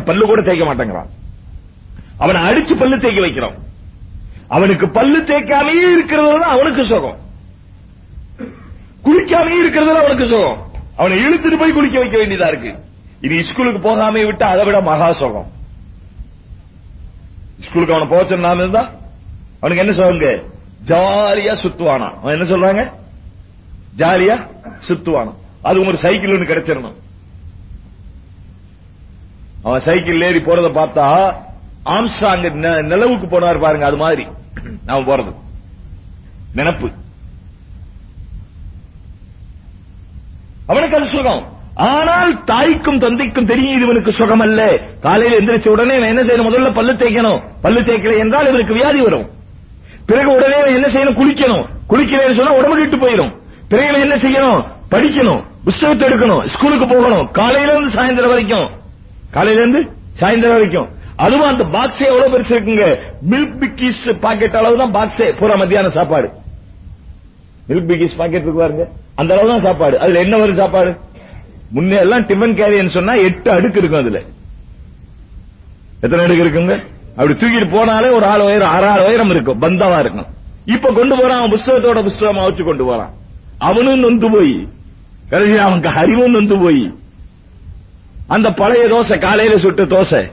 பல்லு கூட தேய்க்க மாட்டேங்கிறான். அவனை அடிச்சு பல்லு தேய்க்க வைக்கிறோம். அவனுக்கு பல்லு தேய்க்காமையே இருக்கிறது தான் அவனுக்கு சுகம். குளிக்காமையே இருக்கிறது அவனுக்கு சுகம். அவனை இழுத்துட்டு போய் குளிக்க வைக்க வேண்டியதா இருக்கு. இது ஸ்கூலுக்கு போகாம விட்டு அதை விட மகா சுகம். ஸ்கூலுக்கு அவனை போக இருந்தா? அவனுக்கு என்ன சொல்லுங்க ஜாலியா சுத்துவானா. அவன் என்ன சொல்றாங்க? ஜாலியா சுத்துவானா. அது ஒரு சைக்கிள் ஒன்று கிடைச்சிடணும். அவன் சைக்கிள் ஏறி போறத பார்த்தா ஆம்ஸ்டாங் நிலவுக்கு போனார் பாருங்க அது மாதிரி. அவன் போறது. நினப்பு. அவனுக்கு அது சுகம். ஆனால் தாய்க்கும் தந்தைக்கும் தெரியும் இது இவனுக்கு சுகம் அல்ல காலையில் எந்திரிச்ச உடனே என்ன செய்யணும்? முதல்ல பல்லு தேய்க்கணும். பல்லு தேய்க்கல என்றால் இவனுக்கு வியாதி வரும். பிறகு உடனே என்ன செய்யணும்? குளிக்கணும். குளிக்கலன்னு சொன்னா உடம்பு கிட்டு போயிடும் பிறகு என்ன செய்யணும்? படிக்கணும். புஸ்தகத்தை எடுக்கணும். ஸ்கூலுக்கு போகணும். காலையில இருந்து சாயந்தரம் வரைக்கும். காலையில இருந்து சாயந்தரம் வரைக்கும். அதுவும் அந்த பாக்ஸே எவ்வளவு பெருசு இருக்குங்க? மில்க் பிக்கிஸ் பாக்கெட் அளவு தான் பாக்ஸே பூரா மத்தியான சாப்பாடு. மில்க் பிக்கிஸ் பாக்கெட் இருக்கு பாருங்க. அந்த அளவு தான் சாப்பாடு. அதுல என்ன வரும் சாப்பாடு? முன்னே எல்லாம் டிஃபன் கேரியன்னு சொன்னா எட்டு அடுக்கு இருக்கும் அதுல. எத்தனை அடுக்கு இருக்குங்க? அப்படி தூக்கிட்டு போனாலே ஒரு ஆள் உயரம் ஆறு ஆறு உயரம் இருக்கும். பந்தாவா இருக்கும். இப்ப கொண்டு போறான் அவன் புஸ்தகத்தோட புஸ்தகமா வச்சு கொண்டு போறான். அவனும் நொந்து போய். கடைசி அவனுக்கு அறிவும் நொந்து போய். அந்த பழைய தோசை காலையில சுட்ட தோசை.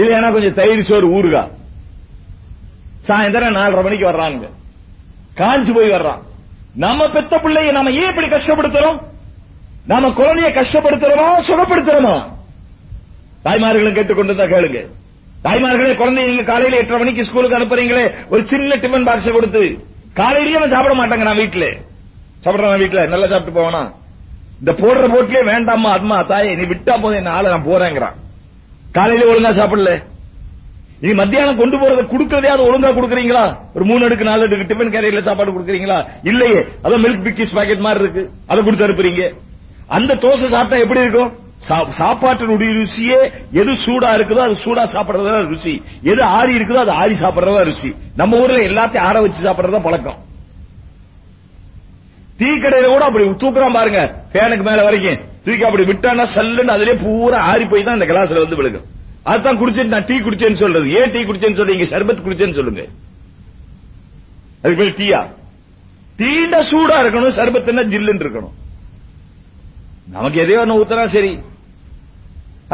இது ஏன்னா கொஞ்சம் தயிர் சோறு ஊறுகா. சாயந்தரம் நாலரை மணிக்கு வர்றாங்க காஞ்சு போய் வர்றான். நம்ம பெத்த பிள்ளைய நாம ஏன் இப்படி கஷ்டப்படுத்துறோம்? நாம குழந்தைய கஷ்டப்படுத்துறோமா சுகப்படுத்துறோமா? தாய்மார்களும் கேட்டுக்கொண்டு தான் கேளுங்க. தாய்மார்களே குழந்தைய நீங்க காலையில எட்டரை மணிக்கு ஸ்கூலுக்கு அனுப்புறீங்களே ஒரு சின்ன டிஃபன் பாக்ஸ் கொடுத்து காலையிலேயே அவன் சாப்பிட மாட்டாங்க நான் வீட்டுல சாப்பிடுறேன் வீட்டுல நல்லா சாப்பிட்டு போவானா? இந்த போடுற போட்டிலே வேண்டாமா அம்மா தாயே நீ விட்டா போதும் என்ன ஆள நான் போறேங்கிறான். காலையில ஒழுங்கா சாப்பிடல. இது மத்தியானம் கொண்டு போறதை கொடுக்கறதே அது ஒழுங்கா குடுக்குறீங்களா? ஒரு மூணு அடுக்கு நாலு அடுக்கு டிஃபன் கேரியர்ல சாப்பாடு குடுக்குறீங்களா? இல்லையே. அதான் மில்க் பிக்கிஸ் பாக்கெட் மாதிரி இருக்கு. அதை கொடுத்து அனுப்புறீங்க. அந்த தோசை சாப்பிட்டா எப்படி இருக்கும்? சா- சாப்பாட்டினுடைய ருசியே எது சூடா இருக்குதோ அது சூடா சாப்பிடுறதா ருசி. எது ஆறி இருக்குதோ அது ஆறி சாப்பிடுறதா ருசி. நம்ம ஊர்ல எல்லாத்தையும் ஆற வச்சு சாப்பிடுறதா பழக்கம். டீ கடையில கூட அப்படி தூக்குறான் பாருங்க. ஃபேனுக்கு மேல வரைக்கும். தூக்கி அப்படி விட்டானா சல்லுன்னு அதிலே பூரா ஆறி போய் தான் இந்த கிளாஸ்ல வந்து விழுகும். அதுதான் குடிச்சேன் நான் டீ குடிச்சேன்னு சொல்றது. ஏன் டீ குடிச்சேன்னு சொல்றீங்க? சர்பத் குடிச்சேன்னு சொல்லுங்க. அதுக்கு பேர் டீயா? டீண்டா சூடா இருக்கணும் சர்பத்துனா ஜில்லுன்னு இருக்கணும். நமக்கு எதையோ ஒண்ணு ஊத்துனா சரி.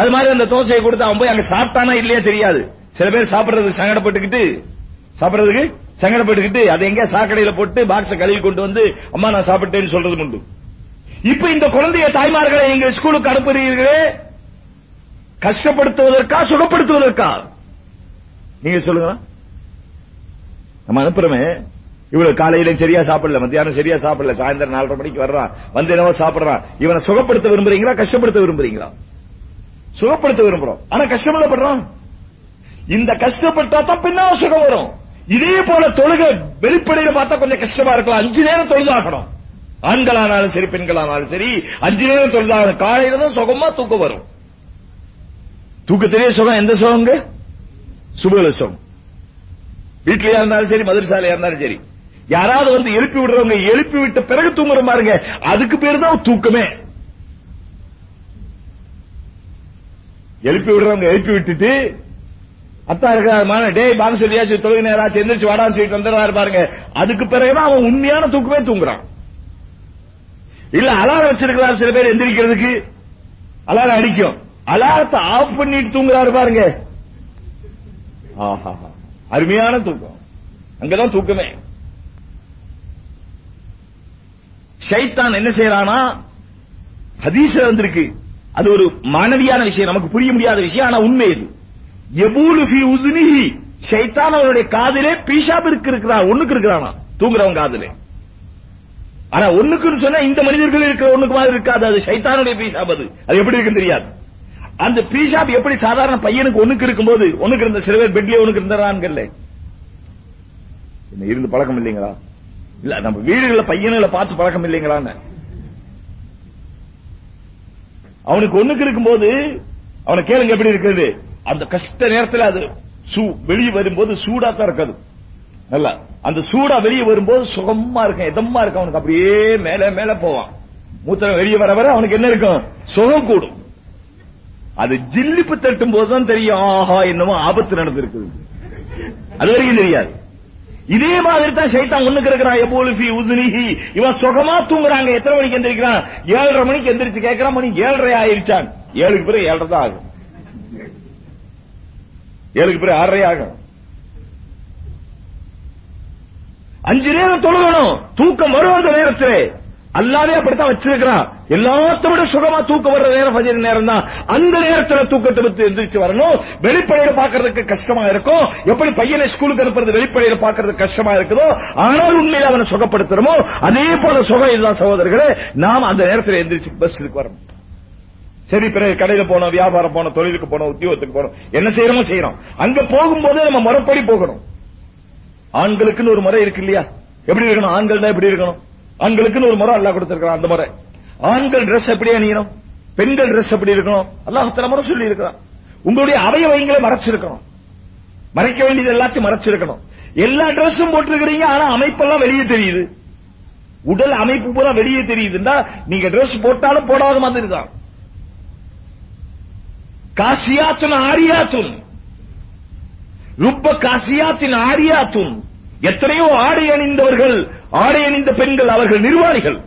அது மாதிரி அந்த தோசையை கொடுத்து அவன் போய் அங்க சாப்பிட்டானா இல்லையா தெரியாது. சில பேர் சாப்பிடுறதுக்கு சங்கடப்பட்டுக்கிட்டு சாப்பிடுறதுக்கு சங்கடப்பட்டுக்கிட்டு அதை எங்க சாக்கடையில போட்டு பாக்ஸ கழுவி கொண்டு வந்து அம்மா நான் சாப்பிட்டேன்னு சொல்றது உண்டு. இப்ப இந்த குழந்தைய தாய்மார்களை நீங்க ஸ்கூலுக்கு அனுப்புறீர்களே? கஷ்டப்படுத்துவதற்கா சுகப்படுத்துவதற்கா? நீங்க சொல்லுங்க. நம்ம அனுப்புறமே. இவ்வளவு காலையில சரியா சாப்பிடல மத்தியானம் சரியா சாப்பிடல சாயந்தரம் நாலரை மணிக்கு வர்றான் வந்து என்னவோ சாப்பிடுறான் இவனை சுகப்படுத்த விரும்புறீங்களா கஷ்டப்படுத்த விரும்புறீங்களா? சுகப்படுத்த விரும்புறோம். ஆனா கஷ்டப்படுறான் இந்த கஷ்டப்பட்டா தான் பின்னால சுகம் வரும். இதே போல தொழுகை வெளிப்படையில பார்த்தா கொஞ்சம் கஷ்டமா இருக்கலாம். அஞ்சு நேரம் தொழுதாகணும். ஆண்களானாலும் சரி பெண்களானாலும் சரி அஞ்சு நேரம் தொழுதாக காலையில தான் சுகமா தூக்கம் வரும். தூக்கத்திலேயே சுகம் எந்த சுகங்க? சுபல சுகம். வீட்லயா இருந்தாலும் சரி மதுரசாலையா இருந்தாலும் சரி. யாராவது வந்து எழுப்பி விடுறவங்க எழுப்பி விட்ட பிறகு தூங்குற பாருங்க. அதுக்கு பேர் தான் தூக்கமே. எழுப்பி விடுறவங்க எழுப்பி விட்டுட்டு அத்தா இருக்கிறாருமான டேய் பாங்க சொல்லியாச்சு தொழுகை நேராச்சு எந்திரிச்சு வாடான்னு சொல்லிட்டு வந்துடுறாரு பாருங்க. அதுக்கு பிறகுதான் அவன் உண்மையான தூக்கமே தூங்குறான். இல்ல அலாரம் வச்சிருக்கிறார் சில பேர் எந்திரிக்கிறதுக்கு. அலாரம் அடிக்கும். அலாரத்தை ஆஃப் பண்ணிட்டு தூங்குறாரு பாருங்க. ஆஹா. அருமையான தூக்கம். அங்கதான் தூக்கமே. ஷைத்தான் என்ன செய்யறானா ஹதீஸ்ல வந்திருக்கு. அது ஒரு மாணவியான விஷயம். நமக்கு புரிய முடியாத விஷயம் ஆனா உண்மை இது. எபூலு ஃபி உஸ்னிஹி. ஷைத்தான் அவருடைய காதிலே பீஷாப் இருக்கு இருக்கிறான் ஒண்ணுக்கு இருக்கிறானா? தூங்குறவன் காதிலே. ஆனா ஒண்ணுக்குன்னு சொன்னா இந்த மனிதர்கள் இருக்கிற ஒண்ணுக்கு மாதிரி இருக்காது. அது சைத்தானுடைய பீஷாப் அது. அது எப்படி இருக்குன்னு தெரியாது. அந்த பீசாப் எப்படி சாதாரண பையனுக்கு ஒண்ணுக்கு இருக்கும்போது ஒண்ணுக்கு இருந்த சில பேர் பெட்லயே ஒண்ணுக்கு இருந்தாங்கல்ல இருந்து பழக்கம் இல்லைங்களா? இல்ல நம்ம வீடுகளில் பையனுகளை பார்த்து பழக்கம் இல்லைங்களான்னு. அவனுக்கு ஒண்ணுக்கு இருக்கும்போது அவனை கேளுங்க எப்படி இருக்குது அந்த கஷ்ட நேரத்துல அது சூ- வெளியே வரும்போது சூடா தான் இருக்காது. நல்லா. அந்த சூடா வெளியே வரும்போது சுகமா இருக்கும் இதமா இருக்கும் அவனுக்கு. அப்படியே மேல மேல போவான். மூத்திரம் வெளியே வர வர அவனுக்கு என்ன இருக்கும்? சுகம் கூடும். அது ஜில்லிப்பு தட்டும் போதுதான் தெரியும் ஆஹா என்னமோ ஆபத்து நடந்திருக்குது. அது வரைக்கும் தெரியாது. இதே மாதிரி தான் சைத்தான் ஒண்ணுக்கு இருக்கிறான். எபோலு உதுனிஹி இவன் சுகமா தூங்குறாங்க. எத்தனை மணிக்கு எந்திரிக்கிறான்? ஏழரை மணிக்கு எந்திரிச்சு கேட்கிறான். மணி ஏழரை ஆயிருச்சான். ஏழுக்கு பிறகு ஏழரை தான் ஆகும். ஏழுக்கு பிறகு ஆறரை ஆகும். அஞ்சு நேரம் தொழுகணும். தூக்கம் வரும் அந்த நேரத்திலே. அல்லாவே அப்படித்தான் வச்சிருக்கிறான். எல்லாத்த விட சுகமா தூக்கம் வர்ற நேரம் ஃபஜர் நேரம் தான் அந்த நேரத்துல தூக்கத்தை பத்தி எந்திரிச்சு வரணும். வெளிப்படையில பாக்குறதுக்கு கஷ்டமா இருக்கும். எப்படி பையனை ஸ்கூலுக்கு அனுப்புறது வெளிப்படையில பாக்குறதுக்கு கஷ்டமா இருக்குதோ ஆனால் உண்மையில அவனை சுகப்படுத்துறோமோ அதே போல சுகம் இதுதான் சகோதரர்களே. நாம் அந்த நேரத்தில் எந்திரிச்சு பஸ்ஸுக்கு வரணும். சரி பிறகு கடையில போனோம் வியாபாரம் போனோம் தொழிலுக்கு போனோம் உத்தியோகத்துக்கு போனோம். என்ன செய்யறோமோ செய்யறோம். அங்க போகும்போதே நம்ம முறைப்படி போகணும். ஆண்களுக்குன்னு ஒரு முறை இருக்கு இல்லையா? எப்படி இருக்கணும்? ஆண்கள் தான் எப்படி இருக்கணும்? ஆண்களுக்குன்னு ஒரு முறை அல்லாஹ் கொடுத்திருக்கான் அந்த முறை. ஆண்கள் Dress எப்படி அணியணும் பெண்கள் Dress எப்படி இருக்கணும்? அல்லாஹ் முறை சொல்லி இருக்கிறான் உங்களுடைய அவயவங்களை மறைச்சிருக்கணும். மறைக்க வேண்டியது எல்லாத்தையும் மறைச்சிருக்கணும். எல்லா Dressம் போட்டிருக்கிறீங்க ஆனா அமைப்பெல்லாம் வெளியே தெரியுது. உடல் அமைப்பு பூரா வெளியே தெரியுதுன்னா நீங்க Dress போட்டாலும் போடாத மாதிரி தான். காசியாத்துன் ஆரியாத்துன். ருப்ப காசியாத்தின் ஆரியாத்தும் எத்தனையோ ஆடை அணிந்தவர்கள் ஆடை அணிந்த பெண்கள் அவர்கள் நிர்வாணிகள்.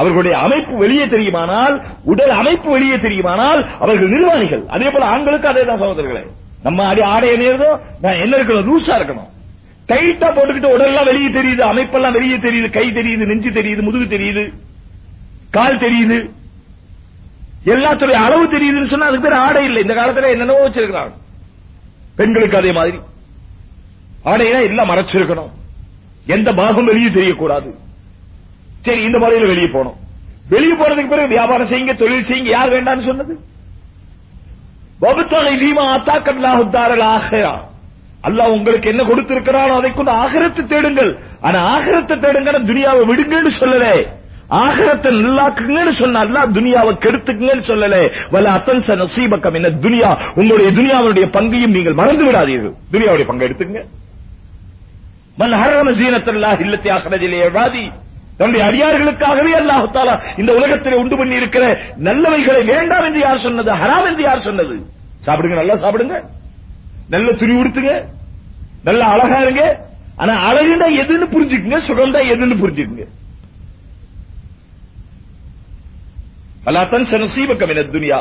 அவர்களுடைய அமைப்பு வெளியே தெரியுமானால் உடல் அமைப்பு வெளியே தெரியுமானால் அவர்கள் நிர்வாணிகள். அதே போல ஆண்களுக்கு அதே தான் சகோதரர்களே. நம்ம அடி ஆடை அணியறதோ நான் என்ன இருக்கணும் லூசா இருக்கணும். டைட்டா போட்டுக்கிட்டு உடல்லாம் வெளியே தெரியுது அமைப்பெல்லாம் வெளியே தெரியுது கை தெரியுது நெஞ்சு தெரியுது முதுகு தெரியுது கால் தெரியுது. எல்லாத்துடைய அளவு தெரியுதுன்னு சொன்னா அதுக்கு பேர் ஆடை இல்லை. இந்த காலத்துல என்னென்னவோ வச்சிருக்கிறாங்க. பெண்களுக்கு அதே மாதிரி. ஆடையினா எல்லாம் மறைச்சிருக்கணும். எந்த பாகம் வெளியே தெரியக்கூடாது. சரி இந்த முறையில வெளியே போனோம். வெளியே போனதுக்கு பிறகு வியாபாரம் செய்யுங்க தொழில் செய்யுங்க யார் வேண்டாம்னு சொன்னது? வபுத்தகை லீமா அத்தாக்கல்லாஹு தாரல் அல்லாஹ் உங்களுக்கு என்ன கொடுத்திருக்கிறானோ அதை கொண்டு ஆகிரத்தை தேடுங்கள். ஆனா ஆகிரத்தை தேடுங்க துனியாவை விடுங்கன்னு சொல்லலே. ஆகரத்தை நல்லாக்குங்கன்னு சொன்ன அல்லா துனியாவை கெடுத்துக்குங்கன்னு சொல்லலே. வல அத்தன்ச நசீபக்கம் என்ன துனியா. உங்களுடைய துனியாவுடைய பங்கையும் நீங்கள் மறந்து விடாதீர்கள். துனியாவுடைய பங்கை எடுத்துங்க மல் ஹரம சீனத்தல்லா இல்லத்தை ஆஹ்ரஜிலே வாதி நம்முடைய அடியார்களுக்காகவே அல்லாஹ் தாலா இந்த உலகத்தில் உண்டு பண்ணி இருக்கிற நல்லவைகளை வேண்டாம் என்று யார் சொன்னது? ஹராம் என்று யார் சொன்னது? சாப்பிடுங்க நல்லா சாப்பிடுங்க. நல்ல துணி உடுத்துங்க. நல்ல அழகா இருங்க. ஆனா அழகுனா எதுன்னு புரிஞ்சுக்குங்க சுகம்தா எதுன்னு புரிஞ்சுக்குங்க. அல்லாத்தன் நசீபக்கம் மின துனியா.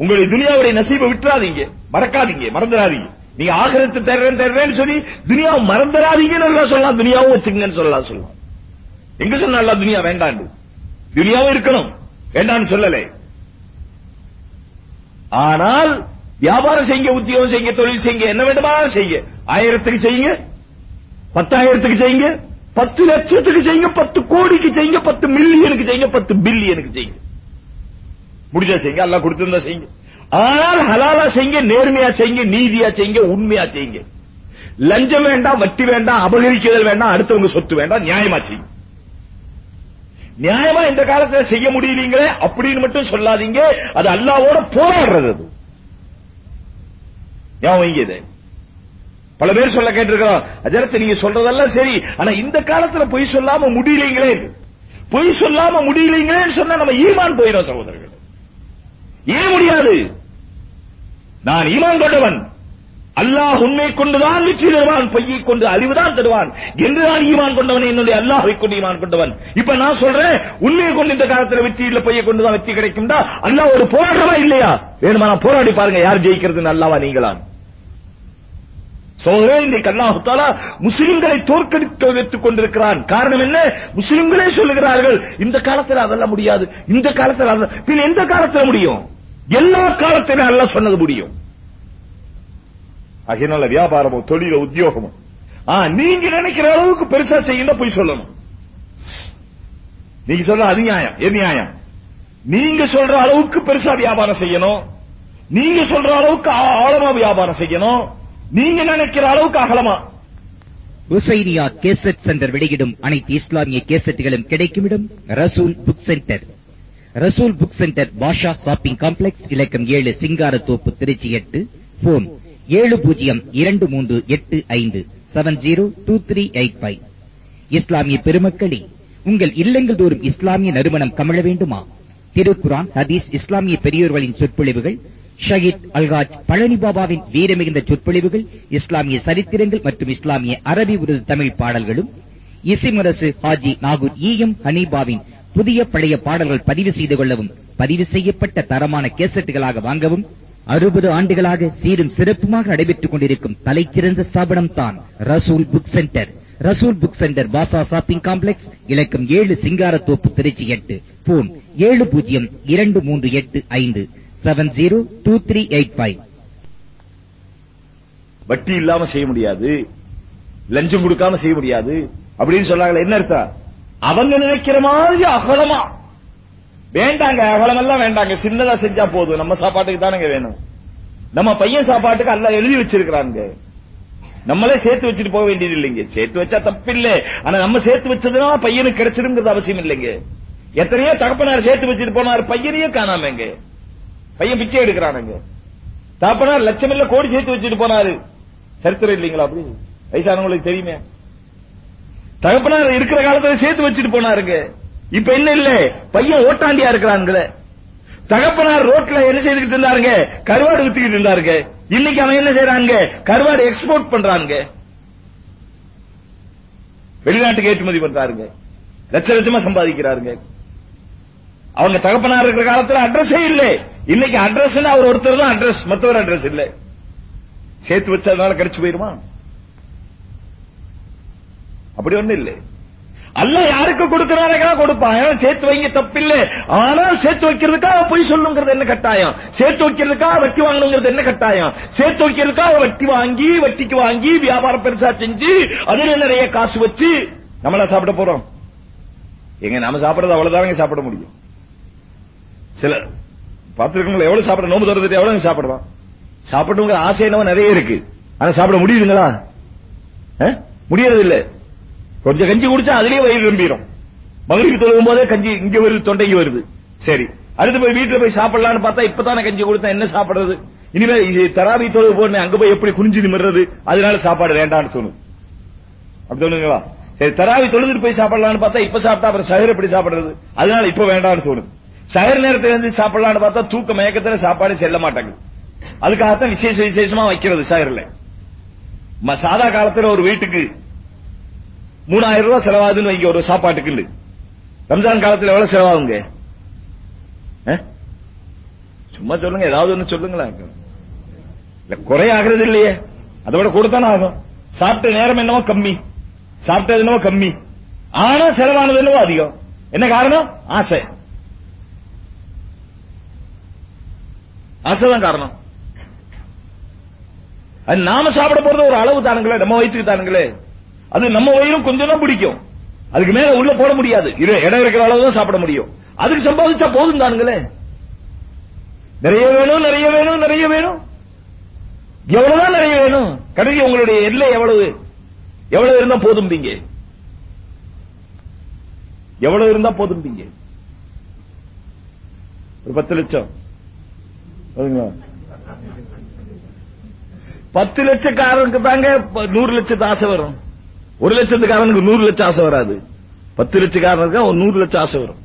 உங்களுடைய துனியாவுடைய நசீபை விட்டுறாதீங்க. மறக்காதீங்க. மறந்துடாதீங்க நீங்க ஆகிறத்து தேடுறேன் தேடுறேன்னு சொல்லி துனியாவை மறந்துடாதீங்கன்னு எல்லாம் சொல்லலாம் துனியாவும் வச்சுங்கன்னு சொல்லலாம் சொல்லலாம் எங்க சொன்னா துனியா வேண்டாண்டு துனியாவும் இருக்கணும். வேண்டாம்னு சொல்லலை. ஆனால் வியாபாரம் செய்யுங்க உத்தியோகம் செய்யுங்க தொழில் செய்யுங்க என்ன வேண்டுமானாலும் செய்யுங்க. ஆயிரத்துக்கு செய்யுங்க பத்தாயிரத்துக்கு செய்யுங்க பத்து லட்சத்துக்கு செய்யுங்க பத்து கோடிக்கு செய்யுங்க பத்து மில்லியனுக்கு செய்யுங்க பத்து பில்லியனுக்கு செய்யுங்க. முடிஞ்சா செய்யுங்க அல்லாஹ் கொடுத்திருந்தா செய்யுங்க. ஆனால் ஹலாலா செய்யுங்க நேர்மையா செய்யுங்க நீதியா செய்யுங்க உண்மையா செய்யுங்க. லஞ்சம் வேண்டாம் வட்டி வேண்டாம் அபகரிக்குதல் வேண்டாம் அடுத்தவங்க சொத்து வேண்டாம் நியாயமா செய்யுங்க. நியாயமா இந்த காலத்துல செய்ய முடியலீங்களே அப்படின்னு மட்டும் சொல்லாதீங்க. அது அல்லாவோட போராடுறது அது. ஞாபகம் வைங்க பல பேர் சொல்ல கேட்டிருக்கிறோம் அஜரத்தை நீங்க சொல்றதெல்லாம் சரி ஆனா இந்த காலத்துல பொய் சொல்லாம முடியலீங்களே. பொய் சொல்லாம முடியலீங்களேன்னு சொன்னா நம்ம ஈமான் போயிடும் சகோதரர்கள். ஏன் முடியாது? நான் ஈமான் கொண்டவன். அல்லாஹ் உண்மை கொண்டுதான் வெற்றி தருவான் பொய்யை கொண்டு அழிவுதான் தருவான். என்று நான் ஈமான் கொண்டவன் என்னுடைய அல்லாஹை கொண்டு ஈமான் கொண்டவன். இப்ப நான் சொல்றேன் உண்மையை கொண்டு இந்த காலத்துல வெற்றி இல்ல பொய்யை கொண்டுதான் வெற்றி கிடைக்கும்டா. அல்லாஹ் ஒரு போராட்டமா இல்லையா? வேணுமா நான் போராடி பாருங்க யார் ஜெயிக்கிறது அல்லாவா நீங்களான் சோழரே இன்னைக்கு அல்லாஹ் தாலா முஸ்லிம்களை தோற்கடிக்க வைத்துக் கொண்டிருக்கிறான். காரணம் என்ன? முஸ்லிம்களே சொல்லுகிறார்கள் இந்த காலத்துல அதெல்லாம் முடியாது இந்த காலத்துல அதெல்லாம் பின் எந்த காலத்துல முடியும்? எல்லா காலத்திலும் அல்ல சொன்னது முடியும். ஆகையினால வியாபாரமோ தொழில உத்தியோகமோ. நீங்க நினைக்கிற அளவுக்கு பெருசா செய்யணும் போய் சொல்லணும். நீங்க சொல்ற அது நியாயம். எது நியாயம்? நீங்க சொல்ற அளவுக்கு பெருசா வியாபாரம் செய்யணும். நீங்க சொல்ற அளவுக்கு ஆழமா வியாபாரம் செய்யணும். நீங்க நினைக்கிற அளவுக்கு அகலமா. உசைனியா கேசட் சென்டர் வெளியிடும் அனைத்து இஸ்லாமிய கேசட்டுகளும் கிடைக்கும் இடம் Rasool book centre. Rasool book centre Basha shopping complex இலக்கம் ஏழு சிங்காரத்தோப்பு திருச்சி எட்டு போன் ஏழு பூஜ்ஜியம் இரண்டு மூன்று எட்டு ஐந்து seven zero two three eight five இஸ்லாமிய பெருமக்களே உங்கள் இல்லங்கள் தோறும் இஸ்லாமிய நறுமணம் கமழ வேண்டுமா? திருக்குரான் ஹதீஸ் இஸ்லாமிய பெரியோர்களின் சொற்பொழிவுகள் ஷஹீத் அல்காஜ் பழனி பாபாவின் வீரமிகுந்த சொற்பொழிவுகள் இஸ்லாமிய சரித்திரங்கள் மற்றும் இஸ்லாமிய அரபி உருது தமிழ் பாடல்களும் இசைமுரசு ஹாஜி நாகூர் ஈ எம் ஹனீபாவின் புதிய பழைய பாடல்கள் பதிவு செய்து கொள்ளவும் பதிவு செய்யப்பட்ட தரமான கேசட்டுகளாக வாங்கவும் அறுபது ஆண்டுகளாக சீரும் சிறப்புமாக நடைபெற்றுக் கொண்டிருக்கும் தலைச்சிறந்த ஸ்தாபனம் தான் Rasool book centre. Rasool book centre Basha shopping complex இலக்கம் ஏழு சிங்காரத்தோப்பு திருச்சி எட்டு போன் ஏழு பூஜ்ஜியம் இரண்டு மூன்று எட்டு ஐந்து seven zero two three eight five வட்டி இல்லாம செய்ய முடியாது. லஞ்சம் கொடுக்காம செய்ய முடியாது. அப்படின்னு சொன்னாங்களே என்ன அர்த்தம்? அவங்க நினைக்கிற மாதிரி அகலமா. வேண்டாங்க அகலம் எல்லாம் வேண்டாங்க. சின்னதா செஞ்சா போதும். நம்ம சாப்பாட்டுக்கு தானங்க வேணும். நம்ம பையன் சாப்பாட்டுக்கு எல்லாம் எழுதி வச்சிருக்கிறாங்க நம்மளே சேர்த்து வச்சுட்டு போக வேண்டியது இல்லைங்க. சேர்த்து வச்சா தப்பில்ல. ஆனா நம்ம சேர்த்து வச்சதுன்னா பையனுக்கு கிடைச்சிருங்கிறது அவசியம் இல்லைங்க. எத்தனையோ தகப்பனார் சேர்த்து வச்சுட்டு போனார் பையனையும் காணாமங்க. பையன் பிச்சை எடுக்கிறானுங்க. தகப்பனார் லட்சம் இல்ல கோடி சேர்த்து வச்சுட்டு போனாரு. சரித்திரம் இல்லைங்களா அப்படி? வயசானவங்களுக்கு தெரியுமே. தகப்பனார் இருக்கிற காலத்துல சேர்த்து வச்சுட்டு போனாருங்க. இப்ப என்ன இல்ல? பையன் ஓட்டாண்டியா இருக்கிறானுங்களே தகப்பனார் ரோட்ல என்ன செய்துகிட்டு இருந்தாருங்க? கருவாடு வித்துக்கிட்டு இருந்தாருங்க. இன்னைக்கு அவன் என்ன செய்யறாங்க கருவாடு எக்ஸ்போர்ட் பண்றாங்க. வெளிநாட்டுக்கு ஏற்றுமதி பண்றாருங்க. லட்ச லட்சமா சம்பாதிக்கிறாருங்க. அவங்க தகப்பனார் இருக்கிற காலத்துல அட்ரஸே இல்ல. இன்னைக்கு அட்ரஸ் அவர் ஒருத்தர் தான் அட்ரஸ் மற்றவர் அட்ரஸ் இல்ல. சேர்த்து வச்சதுனால கிடைச்சு போயிருமா? அப்படி ஒண்ணு இல்லை. அல்ல யாருக்கு கொடுக்கிறாரா கொடுப்பான். சேர்த்து வைங்க தப்பில்லை. ஆனால் சேர்த்து வைக்கிறதுக்காக பொய் சொல்லுங்கிறது என்ன கட்டாயம்? சேர்த்து வைக்கிறதுக்காக வட்டி வாங்கணுங்கிறது என்ன கட்டாயம்? சேர்த்து வைக்கிறதுக்காக வட்டி வாங்கி வட்டிக்கு வாங்கி வியாபாரம் பெருசா செஞ்சு அதுல நிறைய காசு வச்சு நம்மளா சாப்பிட போறோம். எங்க நாம சாப்பிடுறது அவ்வளவுதான் சாப்பிட முடியும். சில பார்த்திருக்கீங்களா? எவ்வளவு சாப்பிட நோம்பு திறந்துட்டு எவ்வளவு சாப்பிடுவான் சாப்பிடணுங்கிற ஆசை என்னவோ நிறைய இருக்கு. ஆனா சாப்பிட முடியுதுங்களா? முடியறது இல்லை கொஞ்சம் கஞ்சி குடிச்சா அதுலயே வயிறு நம்பிடும் மகிழ்ச்சி தொழுகும் போதே கஞ்சி இங்க வருது தொண்டைக்கு வருது. சரி. அடுத்து போய் வீட்டுல போய் சாப்பிடலாம்னு பார்த்தா இப்பதானே கஞ்சி கொடுத்தா என்ன சாப்பிடுறது? இனிமே இது தராவி தொழுவு போன அங்க போய் எப்படி குனிஞ்சு நிமிடுறது அதனால சாப்பாடு வேண்டாம்னு தோணும். அப்படி தோணுங்களா சரி தராவி தொழுதுட்டு போய் சாப்பிடலாம்னு பார்த்தா இப்ப சாப்பிட்டா அப்புறம் சகர் எப்படி சாப்பிடுறது? அதனால இப்ப வேண்டாம்னு தோணுது சகர் நேரத்துல இருந்து சாப்பிடலாம்னு பார்த்தா தூக்க மயக்கத்துல சாப்பாடு செல்ல மாட்டாங்க அதுக்காகத்தான் விசேஷ விசேஷமா வைக்கிறது சகர்ல சாதா காலத்துல ஒரு வீட்டுக்கு மூணாயிரம் ரூபாய் செலவாதுன்னு வைங்க ஒரு சாப்பாட்டுக்கு ரம்ஜான் காலத்துல எவ்வளவு செலவாகுங்க? சும்மா சொல்லுங்க ஏதாவது ஒண்ணு சொல்லுங்களேன். இல்ல குறையாகிறது இல்லையே. அதை விட கொடுத்தானே ஆகும். சாப்பிட்ட நேரம் என்னவோ கம்மி. சாப்பிட்டது என்னவோ கம்மி. ஆனா செலவானது என்னவோ அதிகம். என்ன காரணம்? ஆசை. ஆசைதான் காரணம். அது நாம சாப்பிட போறது ஒரு அளவு தானுங்களே நம்ம வயிற்றுக்கு தானுங்களே. அது நம்ம வயிறும் கொஞ்சம் தான் பிடிக்கும். அதுக்கு மேல உள்ள போட முடியாது. இது இடம் இருக்கிற அளவு தான் சாப்பிட முடியும். அதுக்கு சம்பாதிச்சா போதும் தானுங்களே. நிறைய வேணும் நிறைய வேணும் நிறைய வேணும். எவ்வளவுதான் நிறைய வேணும்? கடைசி உங்களுடைய எல்லை எவ்வளவு? எவ்வளவு இருந்தா போதும் நீங்க எவ்வளவு இருந்தா போதும் நீங்க ஒரு பத்து லட்சம். பத்து லட்சக்காரனுக்கு தாங்க நூறு லட்சத்து ஆசை வரும். ஒரு லட்சத்துக்காரனுக்கு நூறு லட்சம் ஆசை வராது. பத்து லட்சக்காரனுக்கு ஒரு நூறு லட்சம் ஆசை வரும்.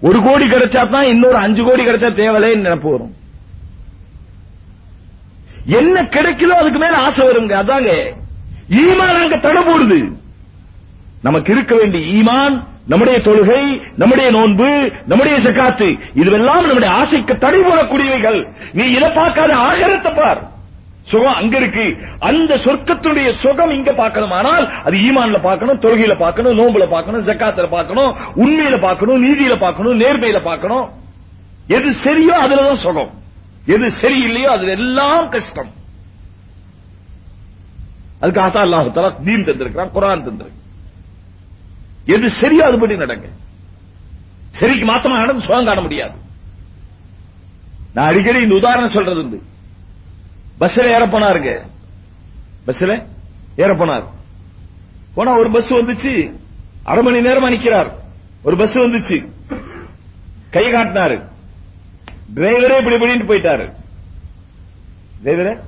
ஒரு கோடி கிடைச்சா தான் இன்னொரு அஞ்சு கோடி கிடைச்சா தேவலைன்னு நினைப்பு வரும். என்ன கிடைக்கலோ அதுக்கு மேல ஆசை வருங்க. அதாங்க ஈமான் அங்க தடை போடுது நமக்கு இருக்க வேண்டிய ஈமான் நம்முடைய தொழுகை நம்முடைய நோன்பு நம்முடைய சக்காத்து இதுவெல்லாம் நம்முடைய ஆசைக்கு தடை போடக்கூடியவைகள் நீ இதை பார்க்காத ஆகரத்தை பார். சுகம் அங்க இருக்கு. அந்த சொர்க்கத்துடைய சுகம் இங்க பார்க்கணுமானால் அது ஈமான்ல பார்க்கணும் தொழுகையில பார்க்கணும் நோம்புல பார்க்கணும் ஜக்காத்துல பார்க்கணும் உண்மையில பார்க்கணும் நீதியில பார்க்கணும் நேர்மையில பார்க்கணும். எது சரியோ அதுலதான் சுகம். எது சரியில்லையோ அதுல எல்லாம் கஷ்டம். அதுக்காகத்தான் அல்லாஹ் தலா தீன் தந்திருக்கிறான் குரான் தந்திருக்கு எது சரியோ அதுபடி நடங்க. சரிக்கு மாத்தமா நடந்து சுகம் காண முடியாது. நான் அடிக்கடி இந்த உதாரணம் சொல்றது உண்டு. பஸ்ல ஏற போனாருங்க. பஸ்ல ஏற போனார். போனா ஒரு பஸ் வந்துச்சு. அரை மணி நேரமா நிக்கிறார். ஒரு பஸ் வந்துச்சு. கை காட்டினாரு. டிரைவரே இப்படி இப்படின்னு போயிட்டாரு. டிரைவரே?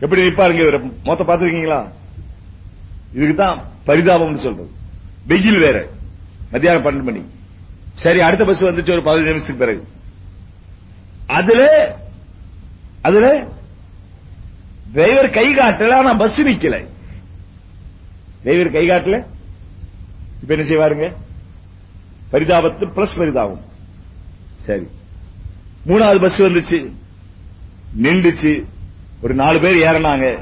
எப்படி நிப்பாருங்க இவரை? மொத்த பாத்துருக்கீங்களா இதுக்குதான் பரிதாபம்னு சொல்றது. வெயில் வேற. மத்தியானம் பன்னெண்டு மணி. சரி அடுத்த பஸ் வந்துச்சு ஒரு பதினஞ்சு நிமிஷத்துக்கு பிறகு. அதுல அதுல டிரைவர் கை காட்டல ஆனா பஸ் நிக்கல. டிரைவர் கை காட்டல? இப்ப என்ன செய்வாருங்க பரிதாபத்து பிளஸ் பரிதாபம். சரி. மூணாவது பஸ் வந்துச்சு. நின்றுச்சு. ஒரு நாலு பேர் ஏறினாங்க.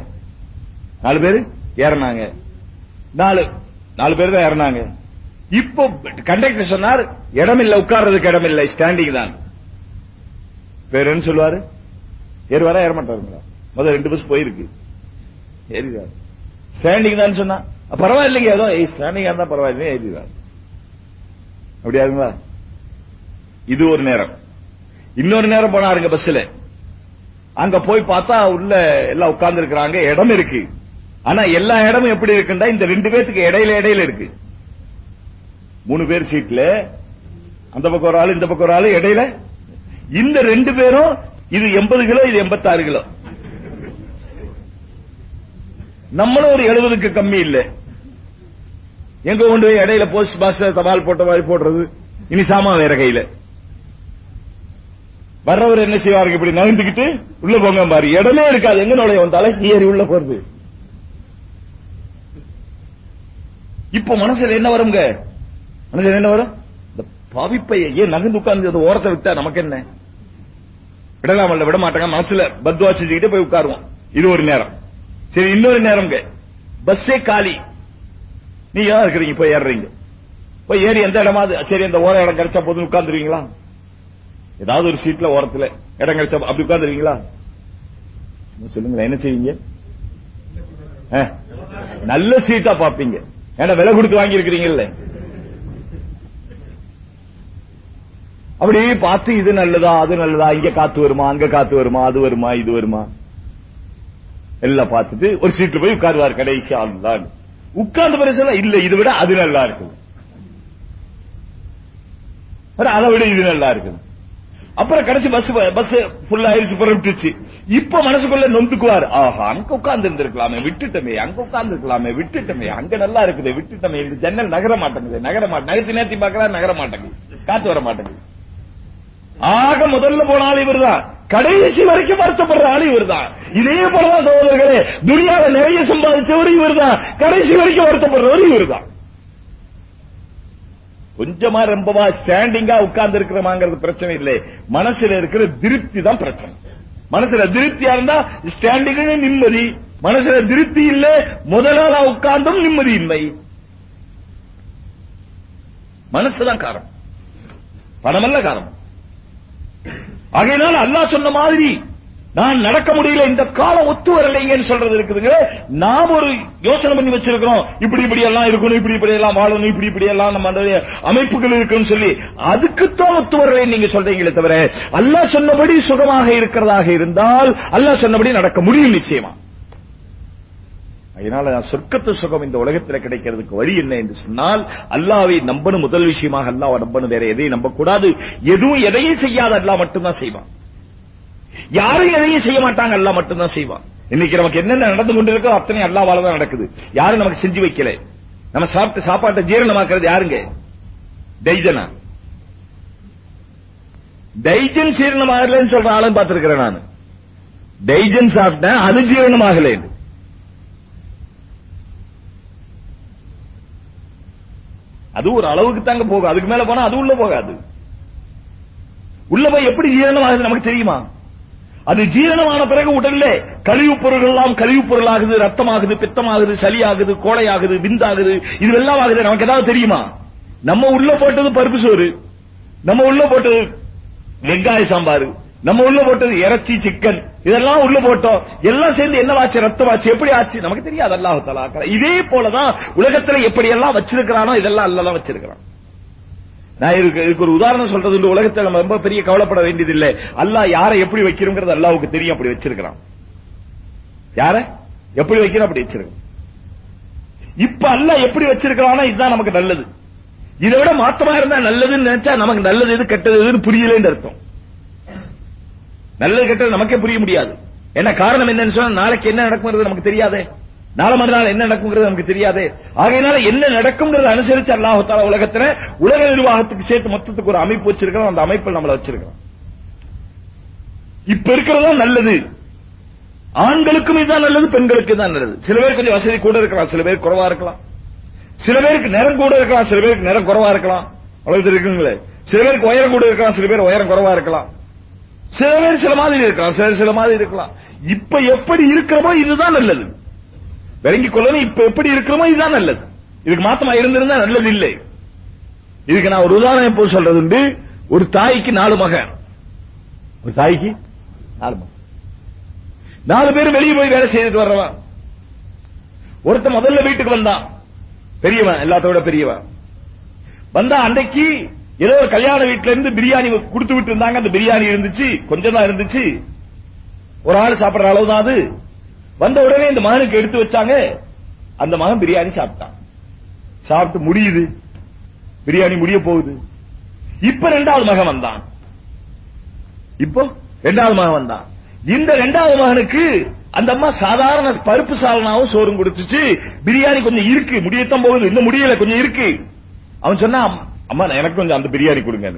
நாலு பேர் ஏறினாங்க. நாலு நாலு பேர் தான் ஏறினாங்க. இப்போ கண்டக்டர் சொன்னார் இடம் இல்லை உட்கார்றதுக்கு இடம் இல்லை ஸ்டாண்டிங் தான். பேர் என்ன சொல்லுவாரு? ஏறுவாரா ஏறமாட்டாருங்களா முதல் ரெண்டு பஸ் போயிருக்கு. ஏறிதார் ஸ்டாண்டிங் தான் சொன்னா. பரவாயில்லைங்க ஏதோ ஸ்டாண்டிங் இருந்தா பரவாயில்லைங்க ஏறிதார் அப்படியாதுங்களா இது ஒரு நேரம். இன்னொரு நேரம் போனாருங்க பஸ்ல அங்க போய் பார்த்தா உள்ள எல்லாம் உட்கார்ந்து இருக்கிறாங்க இடம் இருக்கு. ஆனா எல்லா இடமும் எப்படி இருக்குண்டா? இந்த ரெண்டு பேத்துக்கு இடையில இடையில இருக்கு. மூணு பேர் சீட்ல அந்த பக்கம் ஒரு ஆளு இந்த பக்கம் ஒரு ஆளு இடையில. இந்த ரெண்டு பேரும் இது எண்பது கிலோ இது எண்பத்தாறு கிலோ. நம்மளும் ஒரு எழுபதுக்கு கம்மி இல்ல. எங்க கொண்டு போய் இடையில போஸ்ட் பாக்ஸ்ல தபால் போட்ட மாதிரி போடுறது? இனி சாமா வேற கையில. வர்றவர் என்ன செய்வாருங்க இப்படி நகர்ந்துகிட்டு உள்ள போங்க பாரு. இடமே இருக்காது. எங்க நுழைய வந்தாலே ஏறி உள்ள போறது. இப்போ மனசுல என்ன வருங்க மனசுல என்ன வரும்? இந்த பாவிப்பைய ஏன் நகர்ந்து உட்கார்ந்து அந்த ஓரத்தை விட்டா நமக்கு என்ன விடலாமல்ல விட மாட்டாங்க. மனசுல பத்வா செஞ்சுக்கிட்டு போய் உட்காருவோம். இது ஒரு நேரம். சரி இன்னொரு நேரம் பஸ்ஸே காலி. நீ தான் இருக்கிறீங்க? போய் ஏறுறீங்க. போய் ஏறி எந்த இடமா சரி அந்த ஓர இடம் கிடைச்சா போதும் உட்கார்ந்துருவீங்களா? ஏதாவது ஒரு சீட்ல ஓரத்துல இடம் கிடைச்சா அப்படி உட்கார்ந்துருவீங்களா? சொல்லுங்களேன் என்ன செய்வீங்க? நல்ல சீட்டா பாப்பீங்க ஏன்னா விலை கொடுத்து வாங்கி இருக்கிறீங்கல்ல அப்படி பார்த்து இது நல்லதா அது நல்லதா இங்க காத்து வருமா அங்க காத்து வருமா அது வருமா இது வருமா? எல்லாம் பார்த்துட்டு ஒரு சீட்டு போய் உட்காருவார் கடைசி ஆளுதான் உட்கார்ந்த பிறகு இல்ல இதை விட அது நல்லா இருக்கும். அதை விட இது நல்லா இருக்குது அப்புறம் கடைசி பஸ் பஸ் ஃபுல்லா ஆயிருச்சு புறப்பட்டுச்சு. இப்ப மனசுக்குள்ள நொந்துக்குவார். ஆஹா அங்க உட்கார்ந்து இருந்திருக்கலாமே விட்டுட்டமே அங்க உட்கார்ந்து இருக்கலாமே விட்டுட்டமே அங்க நல்லா இருக்குது விட்டுட்டமே இந்த ஜன்னல் நகர மாட்டேங்குது நகர மாட்டேன் நகர்த்தி நேர்த்தி பார்க்கலாம் நகர மாட்டேங்குது காத்து வர மாட்டேங்குது. ஆக முதல்ல போன ஆள் இவர்தான். கடைசி வரைக்கும் வருத்தப்படுற ஆள் இவர்தான். இதே போலதான் சகோதரர்களே துனியால நிறைய சம்பாதிச்சவர் இவர்தான். கடைசி வரைக்கும் வருத்தப்படுறவர் இவர்தான். கொஞ்சமா ரொம்பவா ஸ்டாண்டிங்கா உட்கார்ந்து இருக்கிறமாங்கிறது பிரச்சனை இல்லை. மனசுல இருக்கிற திருப்தி தான் பிரச்சனை. மனசுல திருப்தியா இருந்தா ஸ்டாண்டிங் நிம்மதி. மனசுல திருப்தி இல்ல முதலாளா உட்கார்ந்தும் நிம்மதி இல்லை. மனசுதான் காரணம். பணமல்ல காரணம். ஆகையினால் அல்லாஹ் சொன்ன மாதிரி நான் நடக்க முடியல இந்த காலம் ஒத்து வரலைங்கன்னு சொல்றது இருக்குதுங்க. நாம் ஒரு யோசனை பண்ணி வச்சிருக்கிறோம். இப்படி இப்படி எல்லாம் இருக்கணும் இப்படி இப்படி எல்லாம் வாழணும் இப்படி இப்படி எல்லாம் நம்ம அந்த அமைப்புகள் இருக்குன்னு சொல்லி அதுக்குத்தான் ஒத்து வரலை நீங்க சொல்றீங்களே தவிர அல்லாஹ் சொன்னபடி சுகமாக இருக்கிறதாக இருந்தால் அல்லாஹ் சொன்னபடி நடக்க முடியும் நிச்சயமா. அதனால நான் சொர்க்கத்து சுகம் இந்த உலகத்தில் கிடைக்கிறதுக்கு வழி என்ன என்று சொன்னால் அல்லாவை நம்பணும் முதல் விஷயமாக அல்லாவை நம்பணும் வேற எதையும் நம்பக்கூடாது. எதுவும் எதையும் செய்யாத அல்லாஹ் மட்டும்தான் செய்வான். யாரும் எதையும் செய்ய மாட்டாங்க அல்லாஹ் மட்டும்தான் செய்வான். இன்னைக்கு நமக்கு என்னென்ன நடந்து கொண்டிருக்கோ அத்தனை அல்லாவால தான் நடக்குது. யாரும் நமக்கு செஞ்சு வைக்கல. நம்ம சாப்பிட்டு சாப்பாட்டை ஜீரணமாக்குறது யாருங்க? டைஜனா டைஜன் ஜீரணமாகலன்னு சொல்ற ஆளும் பார்த்திருக்கிறேன் நான். டைஜன் சாப்பிட்டேன் அது ஜீரணமாகலேன்னு. அது ஒரு அளவுக்கு தாங்க போகும். அதுக்கு மேல போனா அது உள்ள போகாது. உள்ள போய் எப்படி ஜீரணமாகுது நமக்கு தெரியுமா? அது ஜீரணமான பிறகு உடல்ல கழிவுப் பொருள்கள் எல்லாம் கழிவுப் பொருளாகுது ரத்தமாகுது பித்தமாகுது சளியாகுது கோழையாகுது விந்தாகுது இது எல்லாம் ஆகுது. நமக்கு ஏதாவது தெரியுமா? நம்ம உள்ள போட்டது பருப்பு சோறு நம்ம உள்ள போட்டது வெங்காய சாம்பார் நம்ம உள்ள போட்டது இறைச்சி சிக்கன் இதெல்லாம் உள்ள போட்டோம். எல்லாம் சேர்ந்து என்ன ஆச்சு ரத்தம் ஆச்சு எப்படி ஆச்சு? நமக்கு தெரியாது. அல்லாஹ் தலா இதே போலதான் உலகத்துல எப்படி எல்லாம் வச்சிருக்கிறானோ இதெல்லாம் அல்லதான் வச்சிருக்கிறான். நான் இதுக்கு ஒரு உதாரணம் சொல்றது உண்டு. உலகத்துல நம்ம ரொம்ப பெரிய கவலைப்பட வேண்டியதில்லை. அல்லாஹ் யாரை எப்படி வைக்கிறோங்கிறது அல்லாவுக்கு தெரியும். அப்படி வச்சிருக்கிறான். யார? எப்படி வைக்கிறோம்? அப்படி வச்சிருக்கான் இப்ப அல்ல எப்படி வச்சிருக்கிறானா இதுதான் நமக்கு நல்லது. இதை விட மாத்தமா இருந்தா நல்லதுன்னு நினைச்சா நமக்கு நல்லது எது கெட்டது எதுன்னு புரியலன்னு அர்த்தம். நல்லது கெட்டது நமக்கே புரிய முடியாது. என்ன காரணம் என்னன்னு சொன்னா நாளைக்கு என்ன நடக்குங்கிறது நமக்கு தெரியாது. நாளை மறுநாள் என்ன நடக்குங்கிறது நமக்கு தெரியாது. ஆகையினால என்ன நடக்குங்கிறத அனுசரிச்சு அல்லாஹ் உலகத்துல உலக நிர்வாகத்துக்கு சேர்த்து மொத்தத்துக்கு ஒரு அமைப்பு வச்சிருக்கிறோம். அந்த அமைப்பில் நம்மள வச்சிருக்கிறோம். இப்ப இருக்கிறதா நல்லது. ஆண்களுக்கும் இதுதான் நல்லது பெண்களுக்கு தான் நல்லது. சில பேர் கொஞ்சம் வசதி கூட இருக்கலாம் சில பேர் குறைவா இருக்கலாம். சில பேருக்கு நேரம் கூட இருக்கலாம் சில பேருக்கு நேரம் குறைவா இருக்கலாம். அவ்வளவு இருக்குங்களே. சில பேருக்கு உயரம் கூட இருக்கலாம் சில பேர் உயரம் குறைவா இருக்கலாம். சில பேர் சில மாதிரி இருக்கலாம் சில சில மாதிரி இருக்கலாம். இப்ப எப்படி இருக்கிறோமோ இதுதான் நல்லது. விளங்கி கொள்ளணும் இப்ப எப்படி இருக்கிறோமோ இதுதான் நல்லது. இதுக்கு மாத்தமா இருந்திருந்தா நல்லது இல்லை. இதுக்கு நான் ஒரு உதாரணம் எப்போ சொல்றது உண்டு? ஒரு தாய்க்கு நாலு மகன். ஒரு தாய்க்கு நாலு மகன். நாலு பேரும் வெளியே போய் வேலை செய்துட்டு வர்றவன். ஒருத்த முதல்ல வீட்டுக்கு வந்தான். பெரியவன் எல்லாத்தோட பெரியவன். வந்தா அன்னைக்கு ஏதோ ஒரு கல்யாண வீட்டுல இருந்து பிரியாணி கொடுத்து விட்டு இருந்தாங்க அந்த பிரியாணி இருந்துச்சு கொஞ்சம் தான் இருந்துச்சு. ஒரு ஆள் சாப்பிடுற அளவு தான் அது. வந்த உடனே இந்த மகனுக்கு எடுத்து வச்சாங்க. அந்த மகன் பிரியாணி சாப்பிட்டான். சாப்பிட்டு முடியுது. பிரியாணி முடிய போகுது. இப்ப ரெண்டாவது மகன் வந்தான். இப்போ ரெண்டாவது மகன் வந்தான். இந்த ரெண்டாவது மகனுக்கு அந்த அம்மா சாதாரண பருப்பு சாலனாவும் சோறும் கொடுத்துச்சு. பிரியாணி கொஞ்சம் இருக்கு. முடியத்தான் போகுது. இன்னும் முடியல. கொஞ்சம் இருக்கு. அவன் சொன்னா அம்மா எனக்கு கொஞ்சம் அந்த பிரியாணி கொடுங்க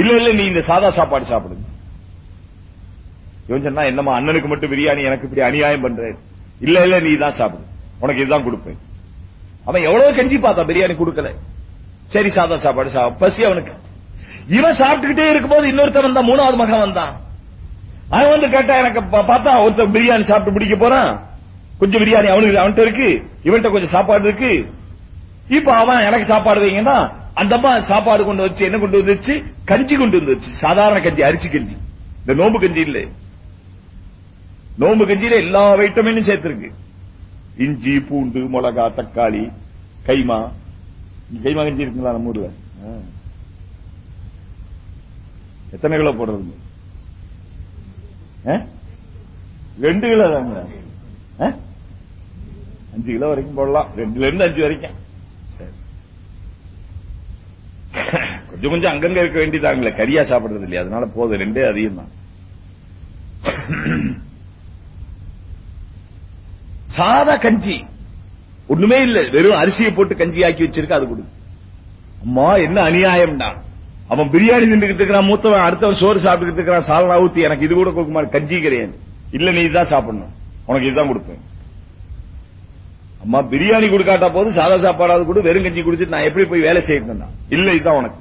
இல்ல இல்ல நீ இந்த சாதா சாப்பாடு சாப்பிடுங்க இவன் சொன்னா என்னம்மா அண்ணனுக்கு மட்டும் பிரியாணி எனக்கு இப்படி அநியாயம் பண்றேன் இல்ல இல்ல நீ தான் சாப்பிடு. உனக்கு இதுதான் கொடுப்பேன். அவன் எவ்வளவு கஞ்சி பார்த்தா பிரியாணி கொடுக்கல. சரி சாதா சாப்பாடு பசி அவனுக்கு. இவன் சாப்பிட்டுக்கிட்டே இருக்கும்போது இன்னொருத்தன் வந்தான் மூணாவது மகன் வந்தான். அவன் வந்து கேட்டா எனக்கு பார்த்தா ஒருத்தன் பிரியாணி சாப்பிட்டு முடிக்க போறான். கொஞ்சம் பிரியாணி அவனுக்கு அவன்கிட்ட இருக்கு. இவன்கிட்ட கொஞ்சம் சாப்பாடு இருக்கு. இப்ப அவன் எனக்கு சாப்பாடு வைங்கன்னா அந்த அம்மா சாப்பாடு கொண்டு வச்சு என்ன கொண்டு வந்துச்சு கஞ்சி கொண்டு வந்துச்சு சாதாரண கஞ்சி அரிசி கஞ்சி. இந்த நோம்பு கஞ்சி இல்ல. நோம்பு கஞ்சியில எல்லா வைட்டமினும் சேர்த்திருக்கு. இஞ்சி பூண்டு மிளகா தக்காளி கைமா. கைமா கஞ்சி இருக்குங்களா நம்ம ஊர்ல? எத்தனை கிலோ போடுறது? ரெண்டு கிலோ தாங்க. அஞ்சு கிலோ வரைக்கும் போடலாம். ரெண்டுல இருந்து அஞ்சு வரைக்கும் சரி. கொஞ்சம் கொஞ்சம் அங்கங்க இருக்க வேண்டியதாங்களே கரியா சாப்பிடுறது இல்லையா அதனால போதும். ரெண்டே அதிகம் தான் சாதா கஞ்சி. ஒண்ணுமே இல்ல. வெறும் அரிசியை போட்டு கஞ்சி ஆக்கி வச்சிருக்க அது கொடுக்கும் அம்மா என்ன அநியாயம்டா. அவன் பிரியாணி தின்னுகிட்டு இருக்கிறான் மூத்தவன் அடுத்தவன் சோறு சாப்பிட்டுக்கிட்டு இருக்கிறான் சாலனா ஊத்தி எனக்கு இது கூட கொடுக்குமா? கஞ்சி கிடையாது. இல்ல நீ இதான் சாப்பிடணும். உனக்கு இதுதான் கொடுப்பேன். அம்மா பிரியாணி கொடுக்காட்டா போது சாதா சாப்பாடாவது கூட வெறும் கஞ்சி குடிச்சிட்டு நான் எப்படி போய் வேலை செய்யணும் இல்ல இதுதான் உனக்கு.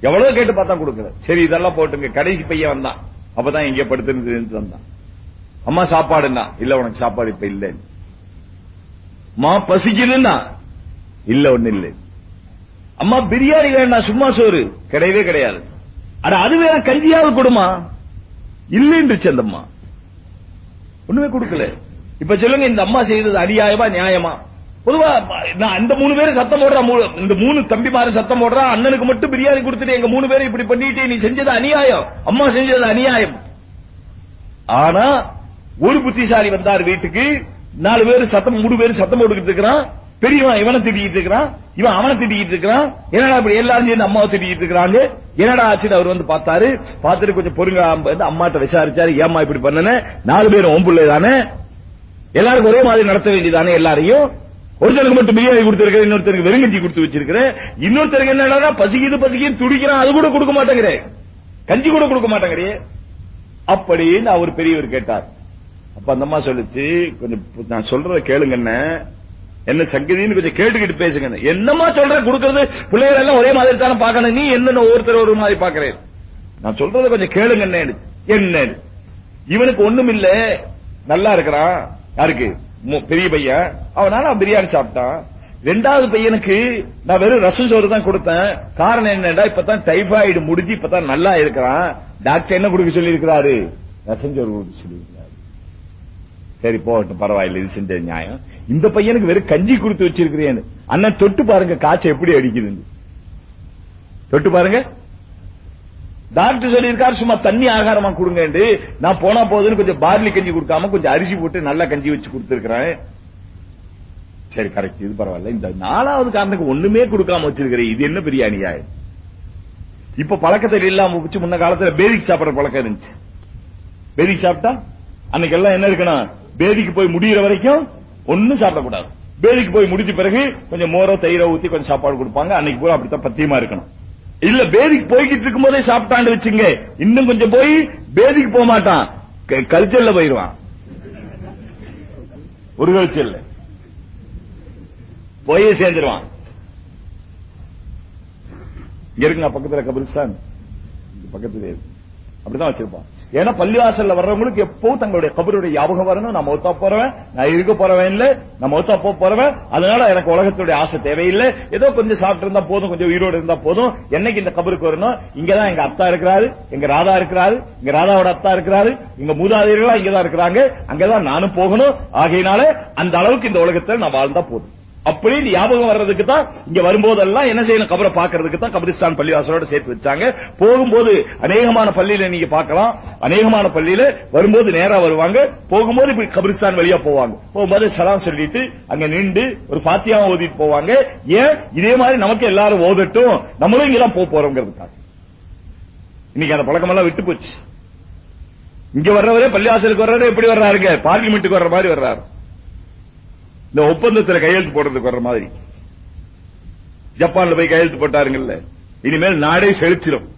எவ்வளவு கேட்டு பார்த்தா கொடுக்கல சரி இதெல்லாம் போட்டுங்க. கடைசி பையன் வந்தான். அப்பதான் இங்க படுத்துருந்து வந்தான். அம்மா சாப்பாடுன்னா இல்ல உனக்கு சாப்பாடு இப்ப இல்ல அம்மா பசிக்குதுன்னா? இல்ல ஒண்ணு இல்ல. அம்மா பிரியாணி வேணா சும்மா சோறு. கிடையவே கிடையாது. அட அது வேற கஞ்சியாவது கொடுமா? இல்லைன்றுச்சு அந்த அம்மா. ஒண்ணுமே கொடுக்கல. இப்ப சொல்லுங்க இந்த அம்மா செய்தது அநியாயமா நியாயமா? பொதுவா நான் அந்த மூணு பேரும் சத்தம் போடுறா இந்த மூணு தம்பிமாரும் சத்தம் போடுறா அண்ணனுக்கு மட்டும் பிரியாணி கொடுத்துட்டு எங்க மூணு பேரும் இப்படி பண்ணிட்டு நீ செஞ்சது அநியாயம். அம்மா செஞ்சது அநியாயம். ஆனா ஒரு புத்திசாலி வந்தார் வீட்டுக்கு நாலு பேர் சத்தம் மூணு பேர் சத்தம் போட்டுக்கிட்டு இருக்கிறான். பெரியவன் இவனை திட்டிக்கிட்டு இருக்கிறான். இவன் அவனை திட்டிக்கிட்டு இருக்கிறான். என்னடா இப்படி எல்லாரும் சேர்ந்து அம்மாவை திட்டிக்கிட்டு இருக்கிறாங்க? என்னடா ஆச்சுன்னு அவர் வந்து பார்த்தாரு. பார்த்துட்டு கொஞ்சம் பொறுங்க வந்து அம்மாட்ட விசாரிச்சாரு. ஏம்மா இப்படி பண்ணன? நாலு பேரும் ஓம்புள்ளே தானே எல்லாருக்கும் ஒரே மாதிரி நடத்த வேண்டியதானே எல்லாரையும்? ஒருத்தருக்கு மட்டும் பிரியாணி கொடுத்திருக்கிறேன் இன்னொருத்தருக்கு வெறுங்கஞ்சி கொடுத்து வச்சிருக்கிறேன். இன்னொருத்தருக்கு என்னடா பசிக்குது பசிக்குது துடிக்கிறான் அது கூட கொடுக்க மாட்டேங்கிறேன் கஞ்சி கூட கொடுக்க மாட்டேங்கிறே. அப்படின்னு அவர் பெரியவர் கேட்டார். அப்ப அந்த அம்மா சொல்லுச்சு கொஞ்சம் நான் சொல்றத கேளுங்க என்ன என்ன சங்கதின்னு கொஞ்சம் கேட்டுக்கிட்டு பேசுங்க என்னம்மா சொல்ற? கொடுக்கறது பிள்ளைகள் எல்லாம் ஒரே மாதிரி தானே பாக்கணும் நீ என்னென்ன ஒருத்தர் ஒரு மாதிரி பாக்குறேன் நான் சொல்றத கொஞ்சம் கேளுங்க என்ன என்ன இவனுக்கு ஒண்ணும் இல்ல நல்லா இருக்கிறான். யாருக்கு? மு- பெரிய பையன். அவனால பிரியாணி சாப்பிட்டான். ரெண்டாவது பையனுக்கு நான் வெறும் ரசம் சோறு தான் கொடுத்தேன். காரணம் என்னடா இப்பதான் டைபாய்டு முடிஞ்சு இப்பதான் நல்லா இருக்கிறான். டாக்டர் என்ன கொடுக்க சொல்லி இருக்கிறாரு ரசஞ்சோறு கொடுத்து சொல்லியிருக்காரு சரி போகட்டும் பரவாயில்ல இது செஞ்ச நியாயம். இந்த பையனுக்கு வெறும் கஞ்சி கொடுத்து வச்சிருக்கிறேன்னு. அண்ணன் தொட்டு பாருங்க காய்ச்சல் எப்படி அடிக்குதுன்னு. தொட்டு பாருங்க. டாக்டர் சொல்லியிருக்காரு சும்மா தண்ணி ஆகாரமா கொடுங்க நான் போனா போதுன்னு கொஞ்சம் பார்லி கஞ்சி கொடுக்காம கொஞ்சம் அரிசி போட்டு நல்லா கஞ்சி வச்சு கொடுத்திருக்கிறேன். சரி கரெக்ட் இது பரவாயில்ல. இந்த நாலாவது காரணத்துக்கு ஒண்ணுமே கொடுக்காம வச்சிருக்கிறேன் இது என்ன பெரிய அநியாயம்? இப்ப பழக்கத்தில் இல்லாம போச்சு முன்ன காலத்துல பேதிக்கு சாப்பிடுற பழக்கம் இருந்துச்சு. பேதிக்கு சாப்பிட்டா? அன்னைக்கு எல்லாம் என்ன இருக்கணும்? பேதிக்கு போய் முடிகிற வரைக்கும் ஒண்ணும் சாப்பிடக்கூடாது. பேதிக்கு போய் முடிஞ்ச பிறகு கொஞ்சம் மோரோ தயிரோ ஊத்தி கொஞ்சம் சாப்பாடு கொடுப்பாங்க. அன்னைக்கு பூரா அப்படித்தான் பத்தியமா இருக்கணும். இல்ல பேதிக்கு போய்கிட்டு இருக்கும் போதே சாப்பிட்டான்னு வச்சுங்க இன்னும் கொஞ்சம் போய் பேதிக்கு போக மாட்டான் கல்ச்சர்ல போயிருவான் ஒரு கல்ச்சர்ல. போய் சேர்ந்துருவான். இங்க இருக்குங்க பக்கத்துல கபிரிஸ்தான். இங்க பக்கத்துல இருக்கு. அப்படிதான் வச்சிருப்பான். ஏன்னா பள்ளிவாசல்ல வர்றவங்களுக்கு எப்பவும் தங்களுடைய கபருடைய ஞாபகம் வரணும். நான் மௌத்தா போறவன் நான் இருக்க போறவன் இல்ல. நான் மௌத்தா போக போறவன். அதனால எனக்கு உலகத்துடைய ஆசை தேவையில்லை. ஏதோ கொஞ்சம் சாப்பிட்டு இருந்தா போதும் கொஞ்சம் உயிரோடு இருந்தா போதும். என்னைக்கு இந்த கபருக்கு வரணும்? இங்கதான் எங்க அத்தா இருக்கிறாரு எங்க ராதா இருக்கிறாரு இங்க ராதாவோட அத்தா இருக்கிறாரு இங்க மூதாதையர்களா இங்கதான் இருக்கிறாங்க. அங்கதான் நானும் போகணும். ஆகையினால அந்த அளவுக்கு இந்த உலகத்துல நான் வாழ்ந்தா போதும். அப்படி ஞாபகம் வர்றதுக்கு தான் இங்க வரும்போதெல்லாம் என்ன செய்யணும்? கபரை பாக்குறதுக்கு தான் கபிரிஸ்தான் பள்ளிவாசலோட சேர்த்து வச்சாங்க. போகும்போது அநேகமான பள்ளியில நீங்க பார்க்கலாம். அநேகமான பள்ளியில வரும்போது நேரா வருவாங்க. போகும்போது இப்படி கபிரிஸ்தான் வழியா போவாங்க. போகும்போது சலாம் சொல்லிட்டு அங்க நின்று ஒரு பாத்தியாவை ஓதிட்டு போவாங்க. ஏன்? இதே மாதிரி நமக்கு எல்லாரும் ஓதட்டும். நம்மளும் இங்கெல்லாம் போக போறோங்கிறதுக்காக. இன்னைக்கு அந்த பழக்கம் எல்லாம் விட்டு போச்சு. இங்க வர்றவரே பள்ளிவாசலுக்கு வர்றவரே எப்படி வர்றாருங்க. பார்லிமெண்ட்டுக்கு வர்ற மாதிரி வர்றாரு. இந்த ஒப்பந்தத்துல கையெழுத்து போடுறதுக்கு வர்ற மாதிரி. ஜப்பான்ல போய் கையெழுத்து போட்டாருங்கல்ல. இனிமேல் நாடே செழிச்சிடும்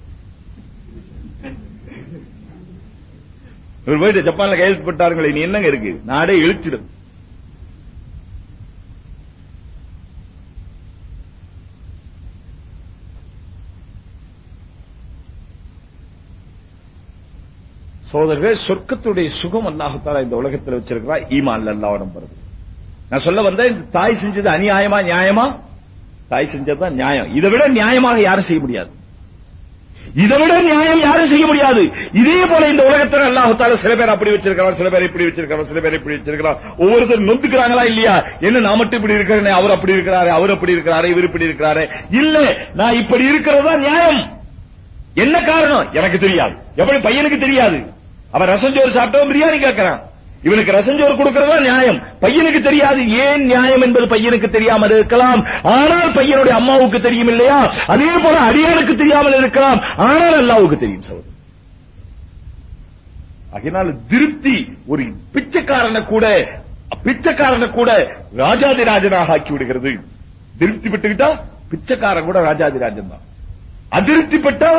இவர் போயிட்டு ஜப்பான்ல கையெழுத்து போட்டாருங்களே இனி என்னங்க இருக்கு? நாடே இழிச்சிடும் சோதரர்களே சொர்க்கத்துடைய சுகம் அல்லாஹத்தாலா இந்த உலகத்தில் வச்சிருக்கிறா. ஈமான் அல்லாவிடம் வருது நான் சொல்ல வந்த தாய் செஞ்சது அநியாயமா நியாயமா? தாய் செஞ்சதுதான் நியாயம். இதை விட நியாயமாக யாரும் செய்ய முடியாது. இதை விட நியாயம் யாரும் செய்ய முடியாது. இதே போல இந்த உலகத்தில் அல்லாஹால சில பேர் அப்படி வச்சிருக்கிறான் சில பேர் இப்படி வச்சிருக்கிறான் சில பேர் இப்படி வச்சிருக்கிறான் ஒவ்வொருத்தர் நொந்துக்கிறாங்களா இல்லையா? என்ன நான் மட்டும் இப்படி இருக்கிறேன் அவர் அப்படி இருக்கிறாரு அவர் அப்படி இருக்கிறாரு இவர் இப்படி இருக்கிறாரு. இல்ல நான் இப்படி இருக்கிறதா நியாயம். என்ன காரணம்? எனக்கு தெரியாது. எப்படி பையனுக்கு தெரியாது? அவன் ரசஞ்சோறு சாப்பிட்டவன் பிரியாணி கேட்கறான். இவனுக்கு ரசஞ்சோறு கொடுக்கிறதா நியாயம்? பையனுக்கு தெரியாது. ஏன் நியாயம் என்பது பையனுக்கு தெரியாமல் இருக்கலாம். ஆனால் பையனுடைய அம்மாவுக்கு தெரியும் இல்லையா அதே போல அடியானுக்கு தெரியாமல் இருக்கலாம். ஆனால் அல்லாவுக்கு தெரியும் சகோதரர் அதனால திருப்தி ஒரு பிச்சைக்காரனை கூட பிச்சைக்காரனை கூட ராஜாதிராஜனாக ஆக்கி விடுகிறது. திருப்தி பெற்றுக்கிட்டா பிச்சைக்காரன் கூட ராஜாதிராஜன் தான். அதிருப்திப்பட்டா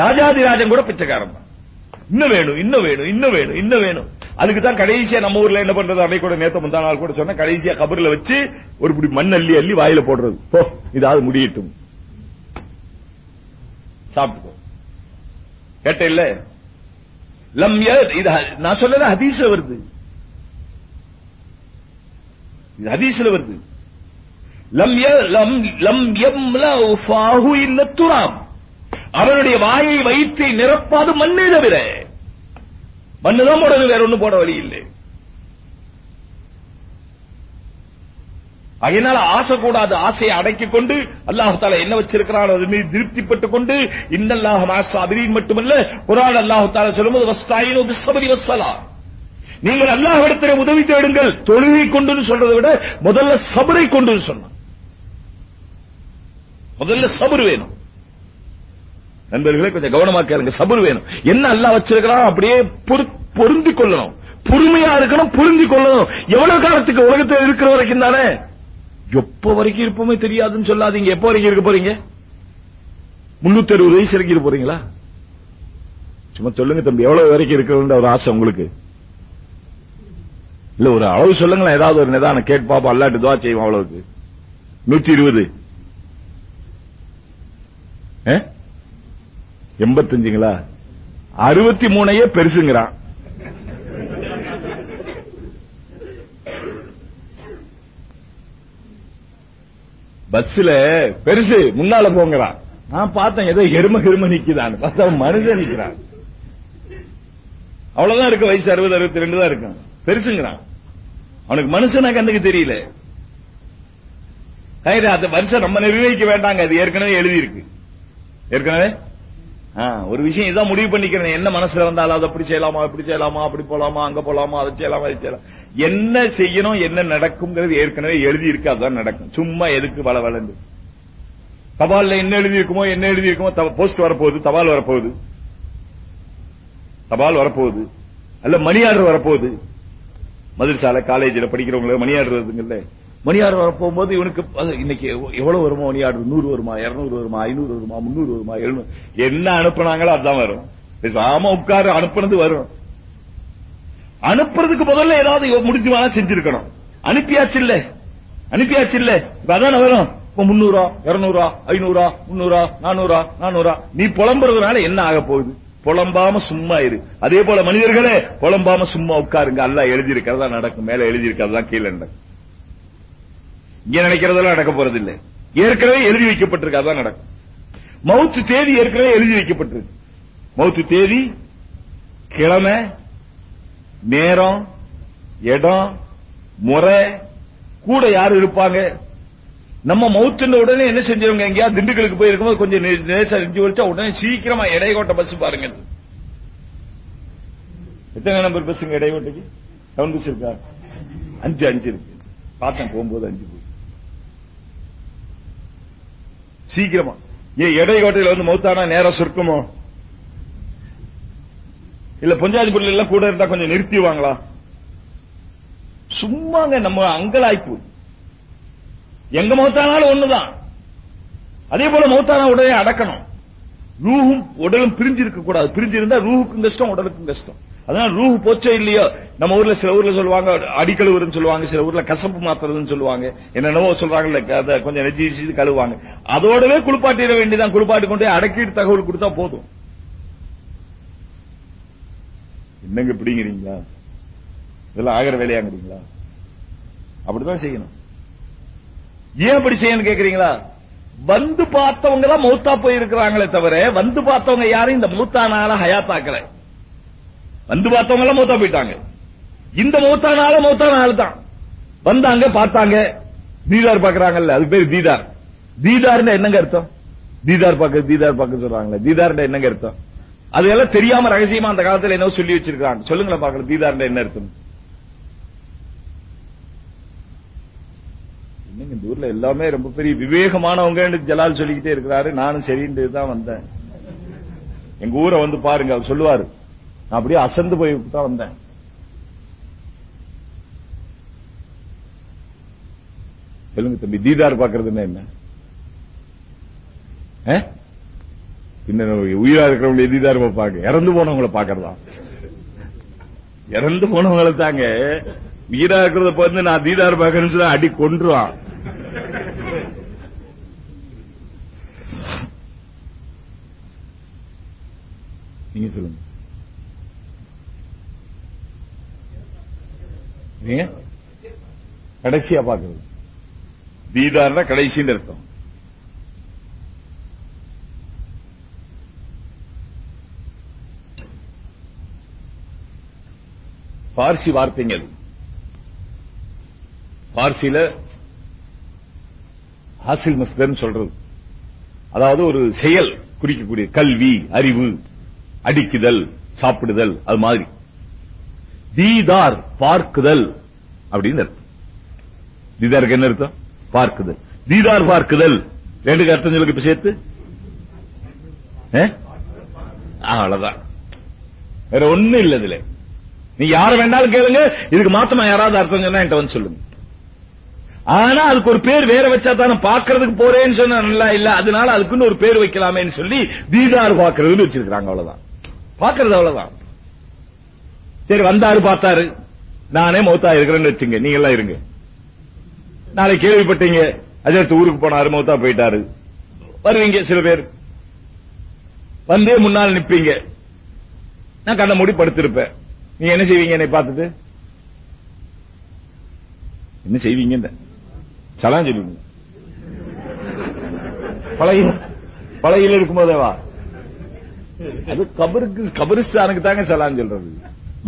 ராஜாதிராஜன் கூட பிச்சைக்காரன் தான். இன்னும் வேணும் இன்னும் வேணும் இன்னும் வேணும் இன்னும் வேணும். அதுக்கு தான் கடைசியா நம்ம ஊர்ல என்ன பண்றது? அன்னைக்கு கூட நேத்த முந்தா நாள் கூட சொன்ன கடைசியா கபர்ல வச்சு ஒரு இப்படி மண் அள்ளி அள்ளி வாயில போடுறது. போ இதாவது முடியட்டும். சாப்பிட்டுக்கோ. கேட்ட இல்ல? லம் இது நான் சொல்லல ஹதீஸ்ல வருது. இது ஹதீஸ்ல வருது. லம் லம் லம் யம்லஉ ஃபாஹு இல்ல துராம். அவனுடைய வாயை வயிற்றை நிரப்பாது மண்ணே தவிர மண்ணுதான் போடணும் வேற ஒண்ணும் போட வழி இல்லை. அதனால ஆசை கூடாது ஆசையை அடக்கிக் கொண்டு அல்லாஹ் தாலா என்ன வச்சிருக்கிறான் அது மீது திருப்திப்பட்டுக் கொண்டு இன்னல்லாஹ் மாசாபிரின் மட்டுமல்ல குரான் அல்லாஹ் தாலா சொல்லும்போது வஸ்தாயினு பிஸ்ஸபரி வஸ்ஸலா. நீங்கள் அல்லாஹ்விடத்திலே உதவி தேடுங்கள் தொழுகை கொண்டு சொல்றதை விட முதல்ல சபரை கொண்டு சொன்ன முதல்ல சபர் வேணும். நண்பர்களே கொஞ்சம் கவனமா கேளுங்க. சபர் வேணும். என்ன எல்லாம் வச்சிருக்கிறான் அப்படியே பொருந்தி கொள்ளணும். பொறுமையா இருக்கணும் புரிந்து கொள்ளணும். எவ்வளவு காலத்துக்கு உலகத்தில் இருக்கிற வரைக்கும் தானே? எப்ப வரைக்கும் இருப்போமே தெரியாதுன்னு சொல்லாதீங்க. எப்ப வரைக்கும் இருக்க போறீங்க? முன்னூத்தி அறுபது வயசு இறக்கி போறீங்களா? சும்மா சொல்லுங்க தம்பி எவ்வளவு வரைக்கும் இருக்கிற ஒரு ஆசை உங்களுக்கு. இல்ல ஒரு அளவு சொல்லுங்களேன். ஏதாவது ஒரு நிதானம். கேட்டு பாப்போம். அல்லாட்டு துவா செய்வோம் அவ்வளவுக்கு. நூத்தி இருபது. எண்பத்தஞ்சுங்களா? அறுபத்தி மூணையே பெருசுங்கிறான். பஸ்ல பெருசு முன்னால போங்கிறான். நான் பார்த்தேன் ஏதோ எரும எரும நிக்குதான் பார்த்தா மனுஷன் நிக்கிறான். அவ்வளவுதான் இருக்கு வயசு அறுபது அறுபத்தி ரெண்டு தான் இருக்கும் பெருசுங்கிறான். அவனுக்கு மனுஷனா கண்ணுக்கு தெரியல. அந்த வருஷம் நம்ம நிர்ணயிக்க வேண்டாங்க. அது ஏற்கனவே எழுதி இருக்கு ஏற்கனவே? ஒரு விஷயம் இதான் முடிவு பண்ணிக்கிறேன். என்ன மனசுல வந்தாலும் அதை அப்படி செய்யலாமா இப்படி செய்யலாமா அப்படி போலாமா அங்க போலாமா அதை செய்யலாமா இதை செய்யலாம். என்ன செய்யணும் என்ன நடக்கும்ங்கிறது ஏற்கனவே எழுதி இருக்கு அதுதான் நடக்கும். சும்மா எதுக்கு வள வளர்ந்து. தபால்ல என்ன எழுதியிருக்குமோ என்ன எழுதியிருக்குமோ போஸ்ட் வரப்போகுது தபால் வரப்போகுது. தபால் வரப்போகுது. அல்ல மணி ஆர்டர் வரப்போகுது. மதுரை சாலை காலேஜில் படிக்கிறவங்களுக்கு மணி ஆர்டர் வருதுங்கல்ல மணியார் வர வரப்போகும்போது இவனுக்கு அது இன்னைக்கு எவ்வளவு வருமா மணியார்? நூறு வருமா? இருநூறு வருமா? ஐநூறு வருமா? முன்னூறு வருமா? எழுநூறு? என்ன அனுப்புனாங்களோ அதுதான் வரும். பேசாம உட்காரு அனுப்புனது வரும். அனுப்புறதுக்கு முதல்ல ஏதாவது முடிஞ்சுமானா செஞ்சிருக்கணும். அனுப்பியாச்சு இல்ல. அனுப்பியாச்சு இல்ல. இப்ப அதான வரும். இப்ப முன்னூறா இருநூறா ஐநூறா முன்னூறா நானூறா நானூறா. நீ புலம்புறதுனால என்ன ஆக போகுது? புலம்பாம சும்மா இரு. அதே போல மனிதர்களே புலம்பாம சும்மா உட்காருங்க. அல்ல எழுதியிருக்கிறதா நடக்கும். மேல எழுதியிருக்கிறதா கீழே நடக்கும். இங்க நினைக்கிறதெல்லாம் நடக்க போறது இல்ல ஏற்கனவே எழுதி வைக்கப்பட்டிருக்கு அதான் நடக்கும். மவுத்து தேதி ஏற்கனவே எழுதி வைக்கப்பட்டிருக்கு. மவுத்து தேதி கிழமை நேரம் இடம் முறை கூட யாரு இருப்பாங்க? நம்ம மவுத்துன உடனே என்ன செஞ்சவங்க எங்கேயா? திண்டுக்கலுக்கு போயிருக்கும்போது கொஞ்சம் நேசம் நேசா வச்சா உடனே சீக்கிரமா இடைக்கோட்டை பஸ் பாருங்க எத்தனை நம்பர் பஸ்ஸுங்க இடைக்கோட்டைக்கு டவுன் பஸ் இருக்கா? அஞ்சு அஞ்சு இருக்கு. பார்த்தேன் போகும்போது அஞ்சு போய் சீக்கிரமா. ஏன் இடைக்கோட்டையில வந்து மௌத்தானா நேரம் சுருக்குமோ? இல்ல பொஞ்சாதிபுரில எல்லாம் கூட இருந்தா கொஞ்சம் நிறுத்திவாங்களா சும்மாங்க நம்ம அங்கலாய்ப்பு. எங்க மௌத்தானாலும் ஒண்ணுதான். அதே போல மௌத்தானா உடனே அடக்கணும். ரூஹும் உடலும் பிரிஞ்சு இருக்க கூடாது பிரிஞ்சு இருந்தா ரூஹுக்கும் கஷ்டம் உடலுக்கும் கஷ்டம். அதான் ரூஹ் போச்சோ இல்லையோ? நம்ம ஊர்ல சில ஊர்ல சொல்லுவாங்க அடிக்கழுவுறன்னு சொல்லுவாங்க சில ஊர்ல கசப்பு மாத்துறதுன்னு சொல்லுவாங்க. என்னென்னவோ சொல்றாங்கல்ல அதை கொஞ்சம் எனர்ஜி கழுவாங்க கழுவுவாங்க. அதோடவே குளிப்பாட்டிட வேண்டியதான் குளிப்பாட்டி கொண்டு அடக்கீடு அடக்கிட்டு தகவல் கொடுத்தா போதும். என்னங்க பிடிங்கிறீங்களா இதெல்லாம் ஆகிற வேலையாங்கிறீங்களா? அப்படிதான் செய்யணும். ஏன் அப்படி செய்யணும் கேக்குறீங்களா? வந்து பார்த்தவங்க தான் மௌத்தா போயிருக்கிறாங்களே தவிர வந்து பார்த்தவங்க யாரும் இந்த மூத்தானால ஹயாத்தாக்கலை. வந்து பார்த்தவங்க எல்லாம் மௌத்தா போயிட்டாங்க. இந்த மௌத்தானால மௌத்தான ஆள் தான் வந்தாங்க பார்த்தாங்க. தீதார் பாக்குறாங்கல்ல அது பேர் தீதார். தீதார்னு என்னங்க அர்த்தம்? தீதார் பாக்க தீதார் பாக்க சொல்றாங்களே தீதார்னு என்னங்க அர்த்தம்? அதெல்லாம் தெரியாம ரகசியமா அந்த காலத்துல என்ன சொல்லி வச்சிருக்காங்க சொல்லுங்களேன் பாக்கலாம் தீதார்னு என்ன அர்த்தம்? என்னங்க இந்த ஊர்ல எல்லாமே ரொம்ப பெரிய விவேகமானவங்க ஜலால் சொல்லிக்கிட்டே இருக்கிறாரு. நானும் சரின்னு தான் வந்தேன். எங்க ஊரை வந்து பாருங்க அவர் சொல்லுவாரு. நான் அப்படியே அசந்து போய் தான் வந்தேன். சொல்லுங்க தம்பி தீதார் பாக்குறதுன்னா என்ன? பின்ன உயிரா இருக்கிறவங்களை தீதார் பார்ப்பாங்க இறந்து போனவங்களை பாக்குறதா இறந்து போனவங்களை தாங்க உயிரா இருக்கிறத பார்த்து நான் தீதார் பார்க்கறேன்னு அடி கொன்றுவான். நீங்க சொல்லுங்க. கடைசியா பாக்குறது தீதார்னா கடைசின்னு இருக்கும். பார்சி வார்த்தைங்க அது பார்சில ஹாசில் மஸ்தர்னு சொல்றது. அதாவது ஒரு செயல் குறிக்கக்கூடிய கல்வி அறிவு அடிக்குதல் சாப்பிடுதல் அது மாதிரி. தீதார் பார்க்குதல் அப்படின்னு அர்த்தம். தீதாருக்கு என்ன அர்த்தம்? பார்க்குதல். தீதார் பார்க்குதல். ரெண்டுக்கு அர்த்தம் சொல்லுங்க இப்ப சேர்த்து. அவ்வளவுதான். வேற ஒண்ணும் இல்ல இதுல. நீ யார வேண்டாலும் கேளுங்க இதுக்கு மாத்தமா யாராவது அர்த்தம் சொன்னா என்கிட்ட வந்து சொல்லுங்க. ஆனா அதுக்கு ஒரு பேர் வேற வச்சா தானே பாக்குறதுக்கு போறேன்னு சொன்னா நல்லா இல்ல அதனால அதுக்குன்னு ஒரு பேர் வைக்கலாமேன்னு சொல்லி தீதார் பாக்குறதுன்னு வச்சிருக்காங்க அவ்வளவுதான். பாக்குறது அவ்வளவுதான். சரி வந்தாரு பார்த்தாரு. நானே மௌத்தா இருக்கிறேன்னு வச்சுங்க. நீங்க எல்லாம் இருங்க. நாளை கேள்விப்பட்டீங்க. அஜரத்து ஊருக்கு போனாரு மௌத்தா போயிட்டாரு. வருவீங்க சில பேர். வந்தே முன்னால் நிப்பீங்க நான் கண்ண மூடி படுத்திருப்பேன். நீங்க என்ன செய்வீங்க என்னை பார்த்துட்டு? என்ன செய்வீங்க சலாம் சொல்லுவீங்க பழைய பழையில இருக்கும்போதேவா? அது கபருக்கு கபரிஸ்தானுக்கு தாங்க சலான் சொல்றது.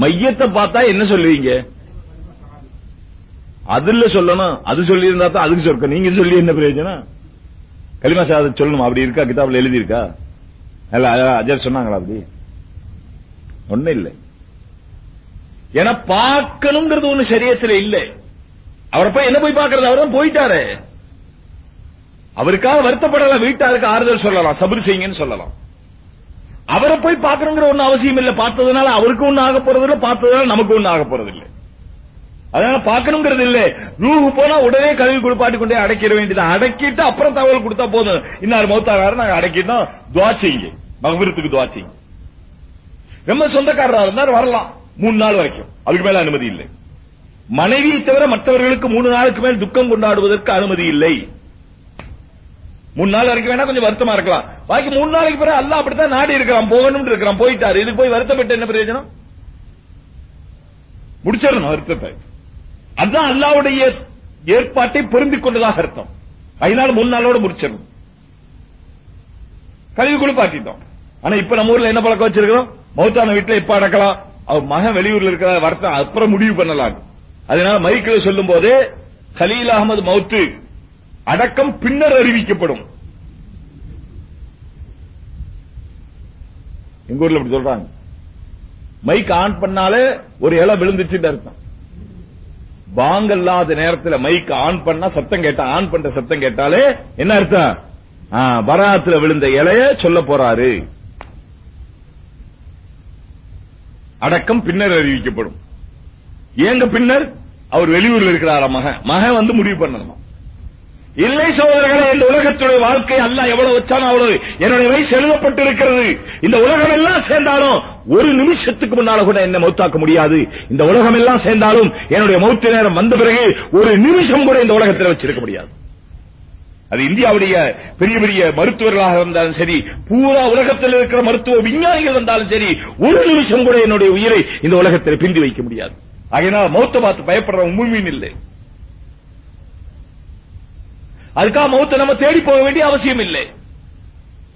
மையத்தை பார்த்தா என்ன சொல்லுவீங்க? அதுல சொல்லணும். அது சொல்லி இருந்தா தான் அதுக்கு சொர்க்கம். நீங்க சொல்லி என்ன பிரயோஜனம்? கலிமா சாத சொல்லணும்? அப்படி இருக்கா? கிதாப்ல எழுதி இருக்கா அஜர் சொன்னாங்களா அப்படி? ஒண்ணு இல்லை. ஏன்னா பார்க்கணுங்கிறது ஒண்ணு சரியத்துல இல்ல. அவரை போய் என்ன போய் பார்க்கறது? அவர் தான் போயிட்டாரு. அவருக்காக வருத்தப்படலாம் வீட்டாருக்கு ஆறுதல் சொல்லலாம் சபர் செய்யுங்கன்னு சொல்லலாம். அவரை போய் பார்க்கணுங்கிற ஒண்ணு அவசியம் இல்லை. பார்த்ததுனால அவருக்கு ஒண்ணு ஆக போறது இல்லை பார்த்ததுனால நமக்கு ஒண்ணு ஆக போறது இல்லை. அதனால பார்க்கணுங்கிறது இல்ல. ரூஹு போனா உடனே கழுவி குளிப்பாட்டி கொண்டே அடக்கிட வேண்டியது. அடக்கிட்டு அப்புறம் தகவல் கொடுத்தா போதும். இன்னார் மௌத்தாராரு நாங்க அடக்கிட்டோம் துவா செய்யுங்க. மகபீரத்துக்கு துவா செய்யுங்க. ரொம்ப சொந்தக்காரரா இருந்தார் வரலாம். மூணு நாள் வரைக்கும். அதுக்கு மேல அனுமதி இல்லை. மனைவியை தவிர மற்றவர்களுக்கு மூணு நாளுக்கு மேல் துக்கம் கொண்டாடுவதற்கு அனுமதி இல்லை. மூணு நாள் வரைக்கும் வேணா கொஞ்சம் வருத்தமா இருக்கலாம். பாக்கி மூணு நாளைக்கு பிறகு அல்ல அப்படித்தான் நாடி இருக்கிறான் போகணும்னு இருக்கிறான் போயிட்டாரு. இதுக்கு போய் வருத்தப்பட்டு என்ன பிரயோஜனம்? முடிச்சிடணும் வருத்தத்தை. அதுதான் அல்லாவுடைய ஏற்பாட்டை பொருந்திக் கொண்டதாக அர்த்தம். அதனால மூணு நாளோட முடிச்சிடணும். கல்வி குளிப்பாட்டிட்டோம். ஆனா இப்ப நம்ம ஊர்ல என்ன பழக்கம் வச்சிருக்கிறோம்? மௌத்தான வீட்டுல இப்ப அடக்கலாம். அவர் மகன் வெளியூர்ல இருக்கிற வருத்தம் அப்புறம் முடிவு பண்ணலாம். அதனால மைக்கில் சொல்லும் போது கலீல் அகமது மௌத்து. அடக்கம் பின்னர் அறிவிக்கப்படும். எங்க ஊர்ல அப்படி சொல்றாங்க. மைக் ஆன் பண்ணாலே ஒரு இலை விழுந்துச்சுன்னு அர்த்தம். பாங்க இல்லாத நேரத்துல மைக் ஆன் பண்ணா சத்தம் கேட்டா ஆன் பண்ற சத்தம் கேட்டாலே என்ன அர்த்தம்? வராத்துல விழுந்த இலைய சொல்ல போறாரு. அடக்கம் பின்னர் அறிவிக்கப்படும். ஏங்க பின்னர்? அவர் வெளியூர்ல இருக்கிறாரா மக மக வந்து முடிவு பண்ணணுமா? இல்லை சோதரர்களே இந்த உலகத்துடைய வாழ்க்கை அல்ல எவ்வளவு வச்சாலும் அவ்வளவு. என்னுடைய வயசு எழுதப்பட்டிருக்கிறது. இந்த உலகம் எல்லாம் சேர்ந்தாலும் ஒரு நிமிஷத்துக்கு முன்னால கூட என்ன மௌத்தாக்க முடியாது. இந்த உலகம் எல்லாம் சேர்ந்தாலும் என்னுடைய மௌத்து நேரம் வந்த பிறகு ஒரு நிமிஷம் கூட இந்த உலகத்தில் வச்சிருக்க முடியாது. அது இந்தியாவுடைய பெரிய பெரிய மருத்துவர்களாக இருந்தாலும் சரி பூரா உலகத்தில் இருக்கிற மருத்துவ விஞ்ஞானிகள் இருந்தாலும் சரி ஒரு நிமிஷம் கூட என்னுடைய உயிரை இந்த உலகத்தில் பிந்தி வைக்க முடியாது. ஆகையினால் மௌத்த பார்த்து பயப்படுற உண்மையின் இல்லை. அதுக்காக மௌத்த நம்ம தேடி போக வேண்டிய அவசியம் இல்லை.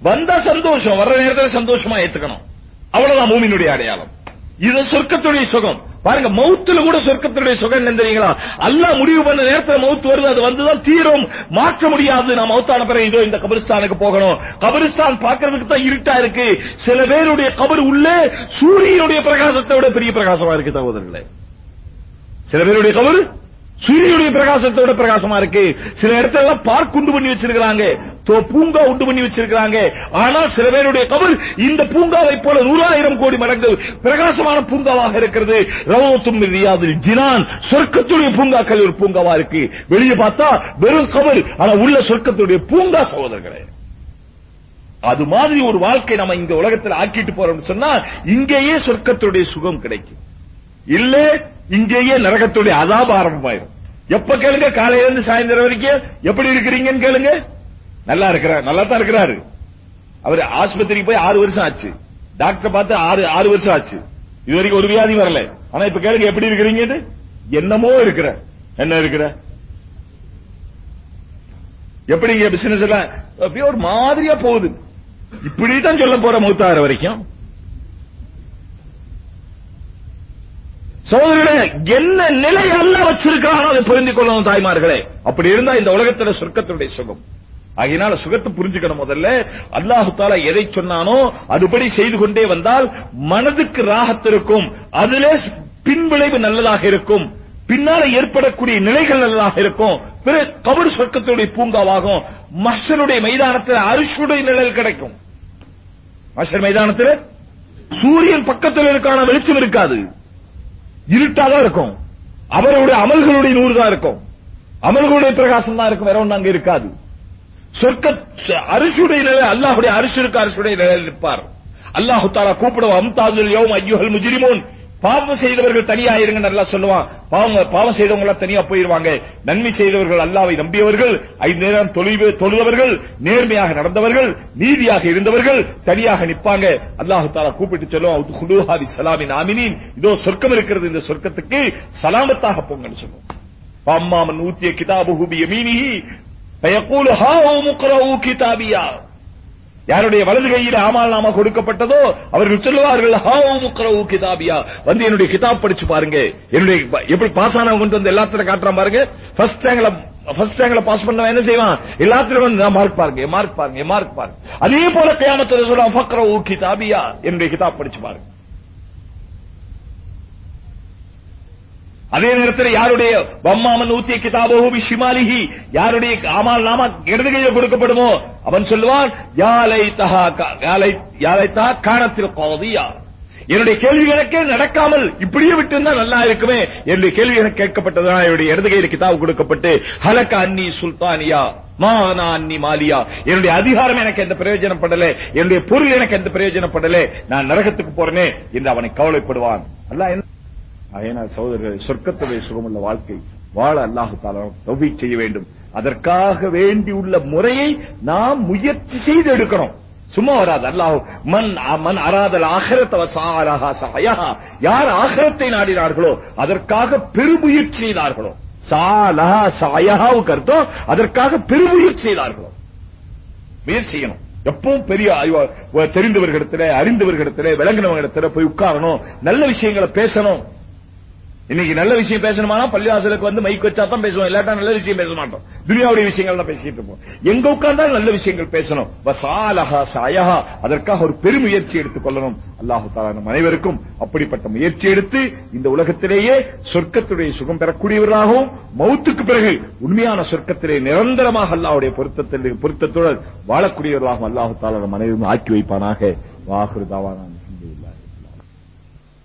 வந்தா சந்தோஷம் வர்ற நேரத்தில் சந்தோஷமா ஏத்துக்கணும். அவ்வளவுதான் மூமினுடைய அடையாளம். இது சொர்க்கத்துடைய சுகம். பாருங்க மௌத்துல கூட சொர்க்கத்துடைய சுகம் என்ன தெரியுங்களா? அல்லாஹ் முடிவு பண்ண நேரத்துல மௌத்து வருது அது வந்துதான் தீரும். மாற்ற முடியாது. நான் மௌத்தான பிறகு இதோ இந்த கபிரிஸ்தானுக்கு போகணும். கபிரிஸ்தான் பாக்குறதுக்கு தான் இருட்டா இருக்கு. சில பேருடைய கபர் உள்ளே சூரியனுடைய பிரகாசத்தை விட பெரிய பிரகாசமா இருக்கு சகோதரர்களே. சில பேருடைய கபர் சூரியனுடைய பிரகாசத்தை விட பிரகாசமா இருக்கு. சில இடத்துல எல்லாம் பார்க் உண்டு பண்ணி வச்சிருக்காங்க பூங்கா உண்டு பண்ணி வச்சிருக்காங்க ஆனா சில பேருடைய கபர் இந்த பூங்காவை போல நூறாயிரம் கோடி மடங்கு பிரகாசமான பூங்காவாக இருக்கிறது. ரவோத்தும் ரியாது ஜினான். சொர்க்கத்துடைய பூங்காக்கள் ஒரு பூங்காவா இருக்கு. வெளியே பார்த்தா வெறும் கபர் ஆனா உள்ள சொர்க்கத்துடைய பூங்கா சகோதரர்களே. அது மாதிரி ஒரு வாழ்க்கை நம்ம இந்த உலகத்தில் ஆக்கிட்டு போறோம்னு சொன்னா இங்கேயே சொர்க்கத்துடைய சுகம் கிடைக்கும். இல்ல இங்கேயே நரகத்துடைய அதாப ஆரம்பமாயிரும். எப்ப கேளுங்க? காலையில இருந்து சாயந்தரம் வரைக்கும் எப்படி இருக்கிறீங்கன்னு கேளுங்க. நல்லா இருக்கிறார் நல்லா தான் இருக்கிறாரு. அவர் ஆஸ்பத்திரிக்கு போய் ஆறு வருஷம் ஆச்சு. டாக்டர் பார்த்து ஆறு ஆறு வருஷம் ஆச்சு. இது வரைக்கும் ஒரு வியாதி வரல. ஆனா இப்ப கேளுங்க எப்படி இருக்கிறீங்கன்னு என்னமோ இருக்கிற. என்ன இருக்கிற? எப்படிங்க பிசினஸ் எல்லாம்? அப்படியே ஒரு மாதிரியா போகுது. இப்படிதான் சொல்ல போற மூத்தாறு வரைக்கும். சோதரிகளே என்ன நிலை அல்ல வச்சிருக்கிறானோ அதை புரிந்து கொள்ளணும் தாய்மார்களே. அப்படி இருந்தா இந்த உலகத்துல சொர்க்கத்துடைய சுகம். ஆகினால சுகத்தை புரிஞ்சுக்கணும் முதல்ல. அல்லாஹு தாலா எதை சொன்னானோ அதுபடி செய்து கொண்டே வந்தால் மனதுக்கு ராகத்திருக்கும் அதிலே பின்விளைவு நல்லதாக இருக்கும். பின்னால ஏற்படக்கூடிய நிலைகள் நல்லதாக இருக்கும். பிறகு கபர் சொர்க்கத்துடைய பூங்காவாகும். மஷருடைய மைதானத்தில் அரிசுடைய நிழல் கிடைக்கும். மஷர் மைதானத்தில் சூரியன் பக்கத்தில் இருக்கான வெளிச்சம் இருக்காது. இருட்டாதான் இருக்கும். அவருடைய அமல்களுடைய நூறு தான் இருக்கும். அமல்களுடைய பிரகாசம் தான் இருக்கும். வேற ஒண்ணு அங்க இருக்காது. சொர்க்க அரிசுடைய நிலை அல்லாஹுடைய அரிசுக்கு அரிசுடைய நிலையில் இருப்பார். அல்லாஹு தாரா கூப்பிடுவோம் அம்தாதுல் யோம் ஐயுஹல் முஜிரிமோன். பாவம் செய்தவர்கள் தனியா இருங்க நல்லா சொல்லுவான். பாவம் பாவம் செய்தவங்க எல்லாம் தனியா போயிருவாங்க. நன்மை செய்தவர்கள் அல்லாவை நம்பியவர்கள் ஐந்து நேரம் தொழுதவர்கள் நேர்மையாக நடந்தவர்கள் நீதியாக இருந்தவர்கள் தனியாக நிற்பாங்க. அல்லாஹு தாலா கூப்பிட்டு சொல்லுவான் சலாமின் ஆமினின். இதோ சொர்க்கம் இருக்கிறது இந்த சொர்க்கத்துக்கு சலாமத்தாக போங்கன்னு சொல்லுவோம். பாம்மாமன் ஊத்திய கிதாபு ஹூபி மீனி பயக்கூலு ஹாவு முக்ரவு கிதாபியா. யாருடைய வலது கையில் ஆமால் நாம கொடுக்கப்பட்டதோ அவர்கள் சொல்லுவார்கள் ஹாவு முக்ரவு கிதாபியா. வந்து என்னுடைய கிதாப் படிச்சு பாருங்க. என்னுடைய எப்படி பாஸ் ஆனவங்க கொண்டு வந்து எல்லாத்திலும் காட்டுறான் பாருங்க. ஃபர்ஸ்ட் ரேங்க்ல ஃபர்ஸ்ட் ரேங்க்ல பாஸ் பண்ணவன் என்ன செய்வான்? எல்லாத்திலும் வந்து நான் மார்க் பாருங்க மார்க் பாருங்க மார்க் பாருங்க. அதே போல கியாமத்துல சொல்லுவான் ஃபக்ரவு கிதாபியா. என்னுடைய கிதாப் படிச்சு பாருங்க. அதே நேரத்தில் யாருடைய வம்மாமன் ஊத்திய கிதாபோ ஷிமாலிஹி யாருடைய அமால் நாம இடது கையில் கொடுக்கப்படுமோ அவன் சொல்லுவான் யாலை தஹா யாலை யாலை தஹா காணத்தில் கோதியா என்னுடைய கேள்வி கணக்கே நடக்காமல் இப்படியே விட்டிருந்தா நல்லா இருக்குமே என்னுடைய கேள்வி கணக்கு கேட்கப்பட்டதுனால் என்னுடைய இடது கையில் கொடுக்கப்பட்டு ஹலக அன்னி சுல்தானியா மானா அன்னி மாலியா. என்னுடைய அதிகாரம் எனக்கு எந்த பிரயோஜனப்படல என்னுடைய பொருள் எனக்கு எந்த பிரயோஜனப்படல நான் நரகத்துக்கு போறேனே என்று அவனை கவலைப்படுவான். அல்ல என்ன அதனால் சகோதரர்கள் சொர்க்கத்துடைய சுகமுள்ள வாழ்க்கை. வாழ அல்லாஹு தாலா செய்ய வேண்டும். அதற்காக வேண்டியுள்ள முறையை நாம் முயற்சி செய்து எடுக்கணும். சும்மா வராது. அல்லாஹ் மண் மண் அராதல் ஆகரத்தவ வசாலஹா சாயா யார் ஆகரத்தை நாடினார்களோ அதற்காக பெருமுயற்சி செய்தார்களோ. சாலஹா சஹயஹாவுக்கு அர்த்தம் அதற்காக பெருமுயற்சி செய்தார்களோ. முயற்சி செய்யணும். எப்பவும் பெரிய தெரிந்தவர்களிடத்துல அறிந்தவர்களிடத்துல விளங்கினவர்களிடத்துல போய் உட்காரணும். நல்ல விஷயங்களை பேசணும். இன்னைக்கு நல்ல விஷயம் பேசணுமானா பள்ளிவாசலுக்கு வந்து மைக் வச்சா தான் பேசுவோம் இல்லாட்டா நல்ல விஷயம் பேச மாட்டோம். துனியாவுடைய விஷயங்கள் தான் பேசிட்டு இருப்போம். எங்க உட்கார்ந்தாலும் நல்ல விஷயங்கள் பேசணும். வசாலஹா சாயஹா. அதற்காக ஒரு பெருமுயற்சி எடுத்துக் கொள்ளணும். அல்லாஹு தாலா நம் அனைவருக்கும் அப்படிப்பட்ட முயற்சி எடுத்து இந்த உலகத்திலேயே சொர்க்கத்துடைய சுகம் பெறக்கூடியவர்களாகவும் மௌத்துக்கு பிறகு உண்மையான சொர்க்கத்திலே நிரந்தரமாக அல்லாஹுடைய பொருத்தத்தில் பொருத்தத்துடன் வாழக்கூடியவர்களாகவும் அல்லாஹு தாலா நம் அனைவரும் ஆக்கி வைப்பானாக. வாகுரு தாவானான்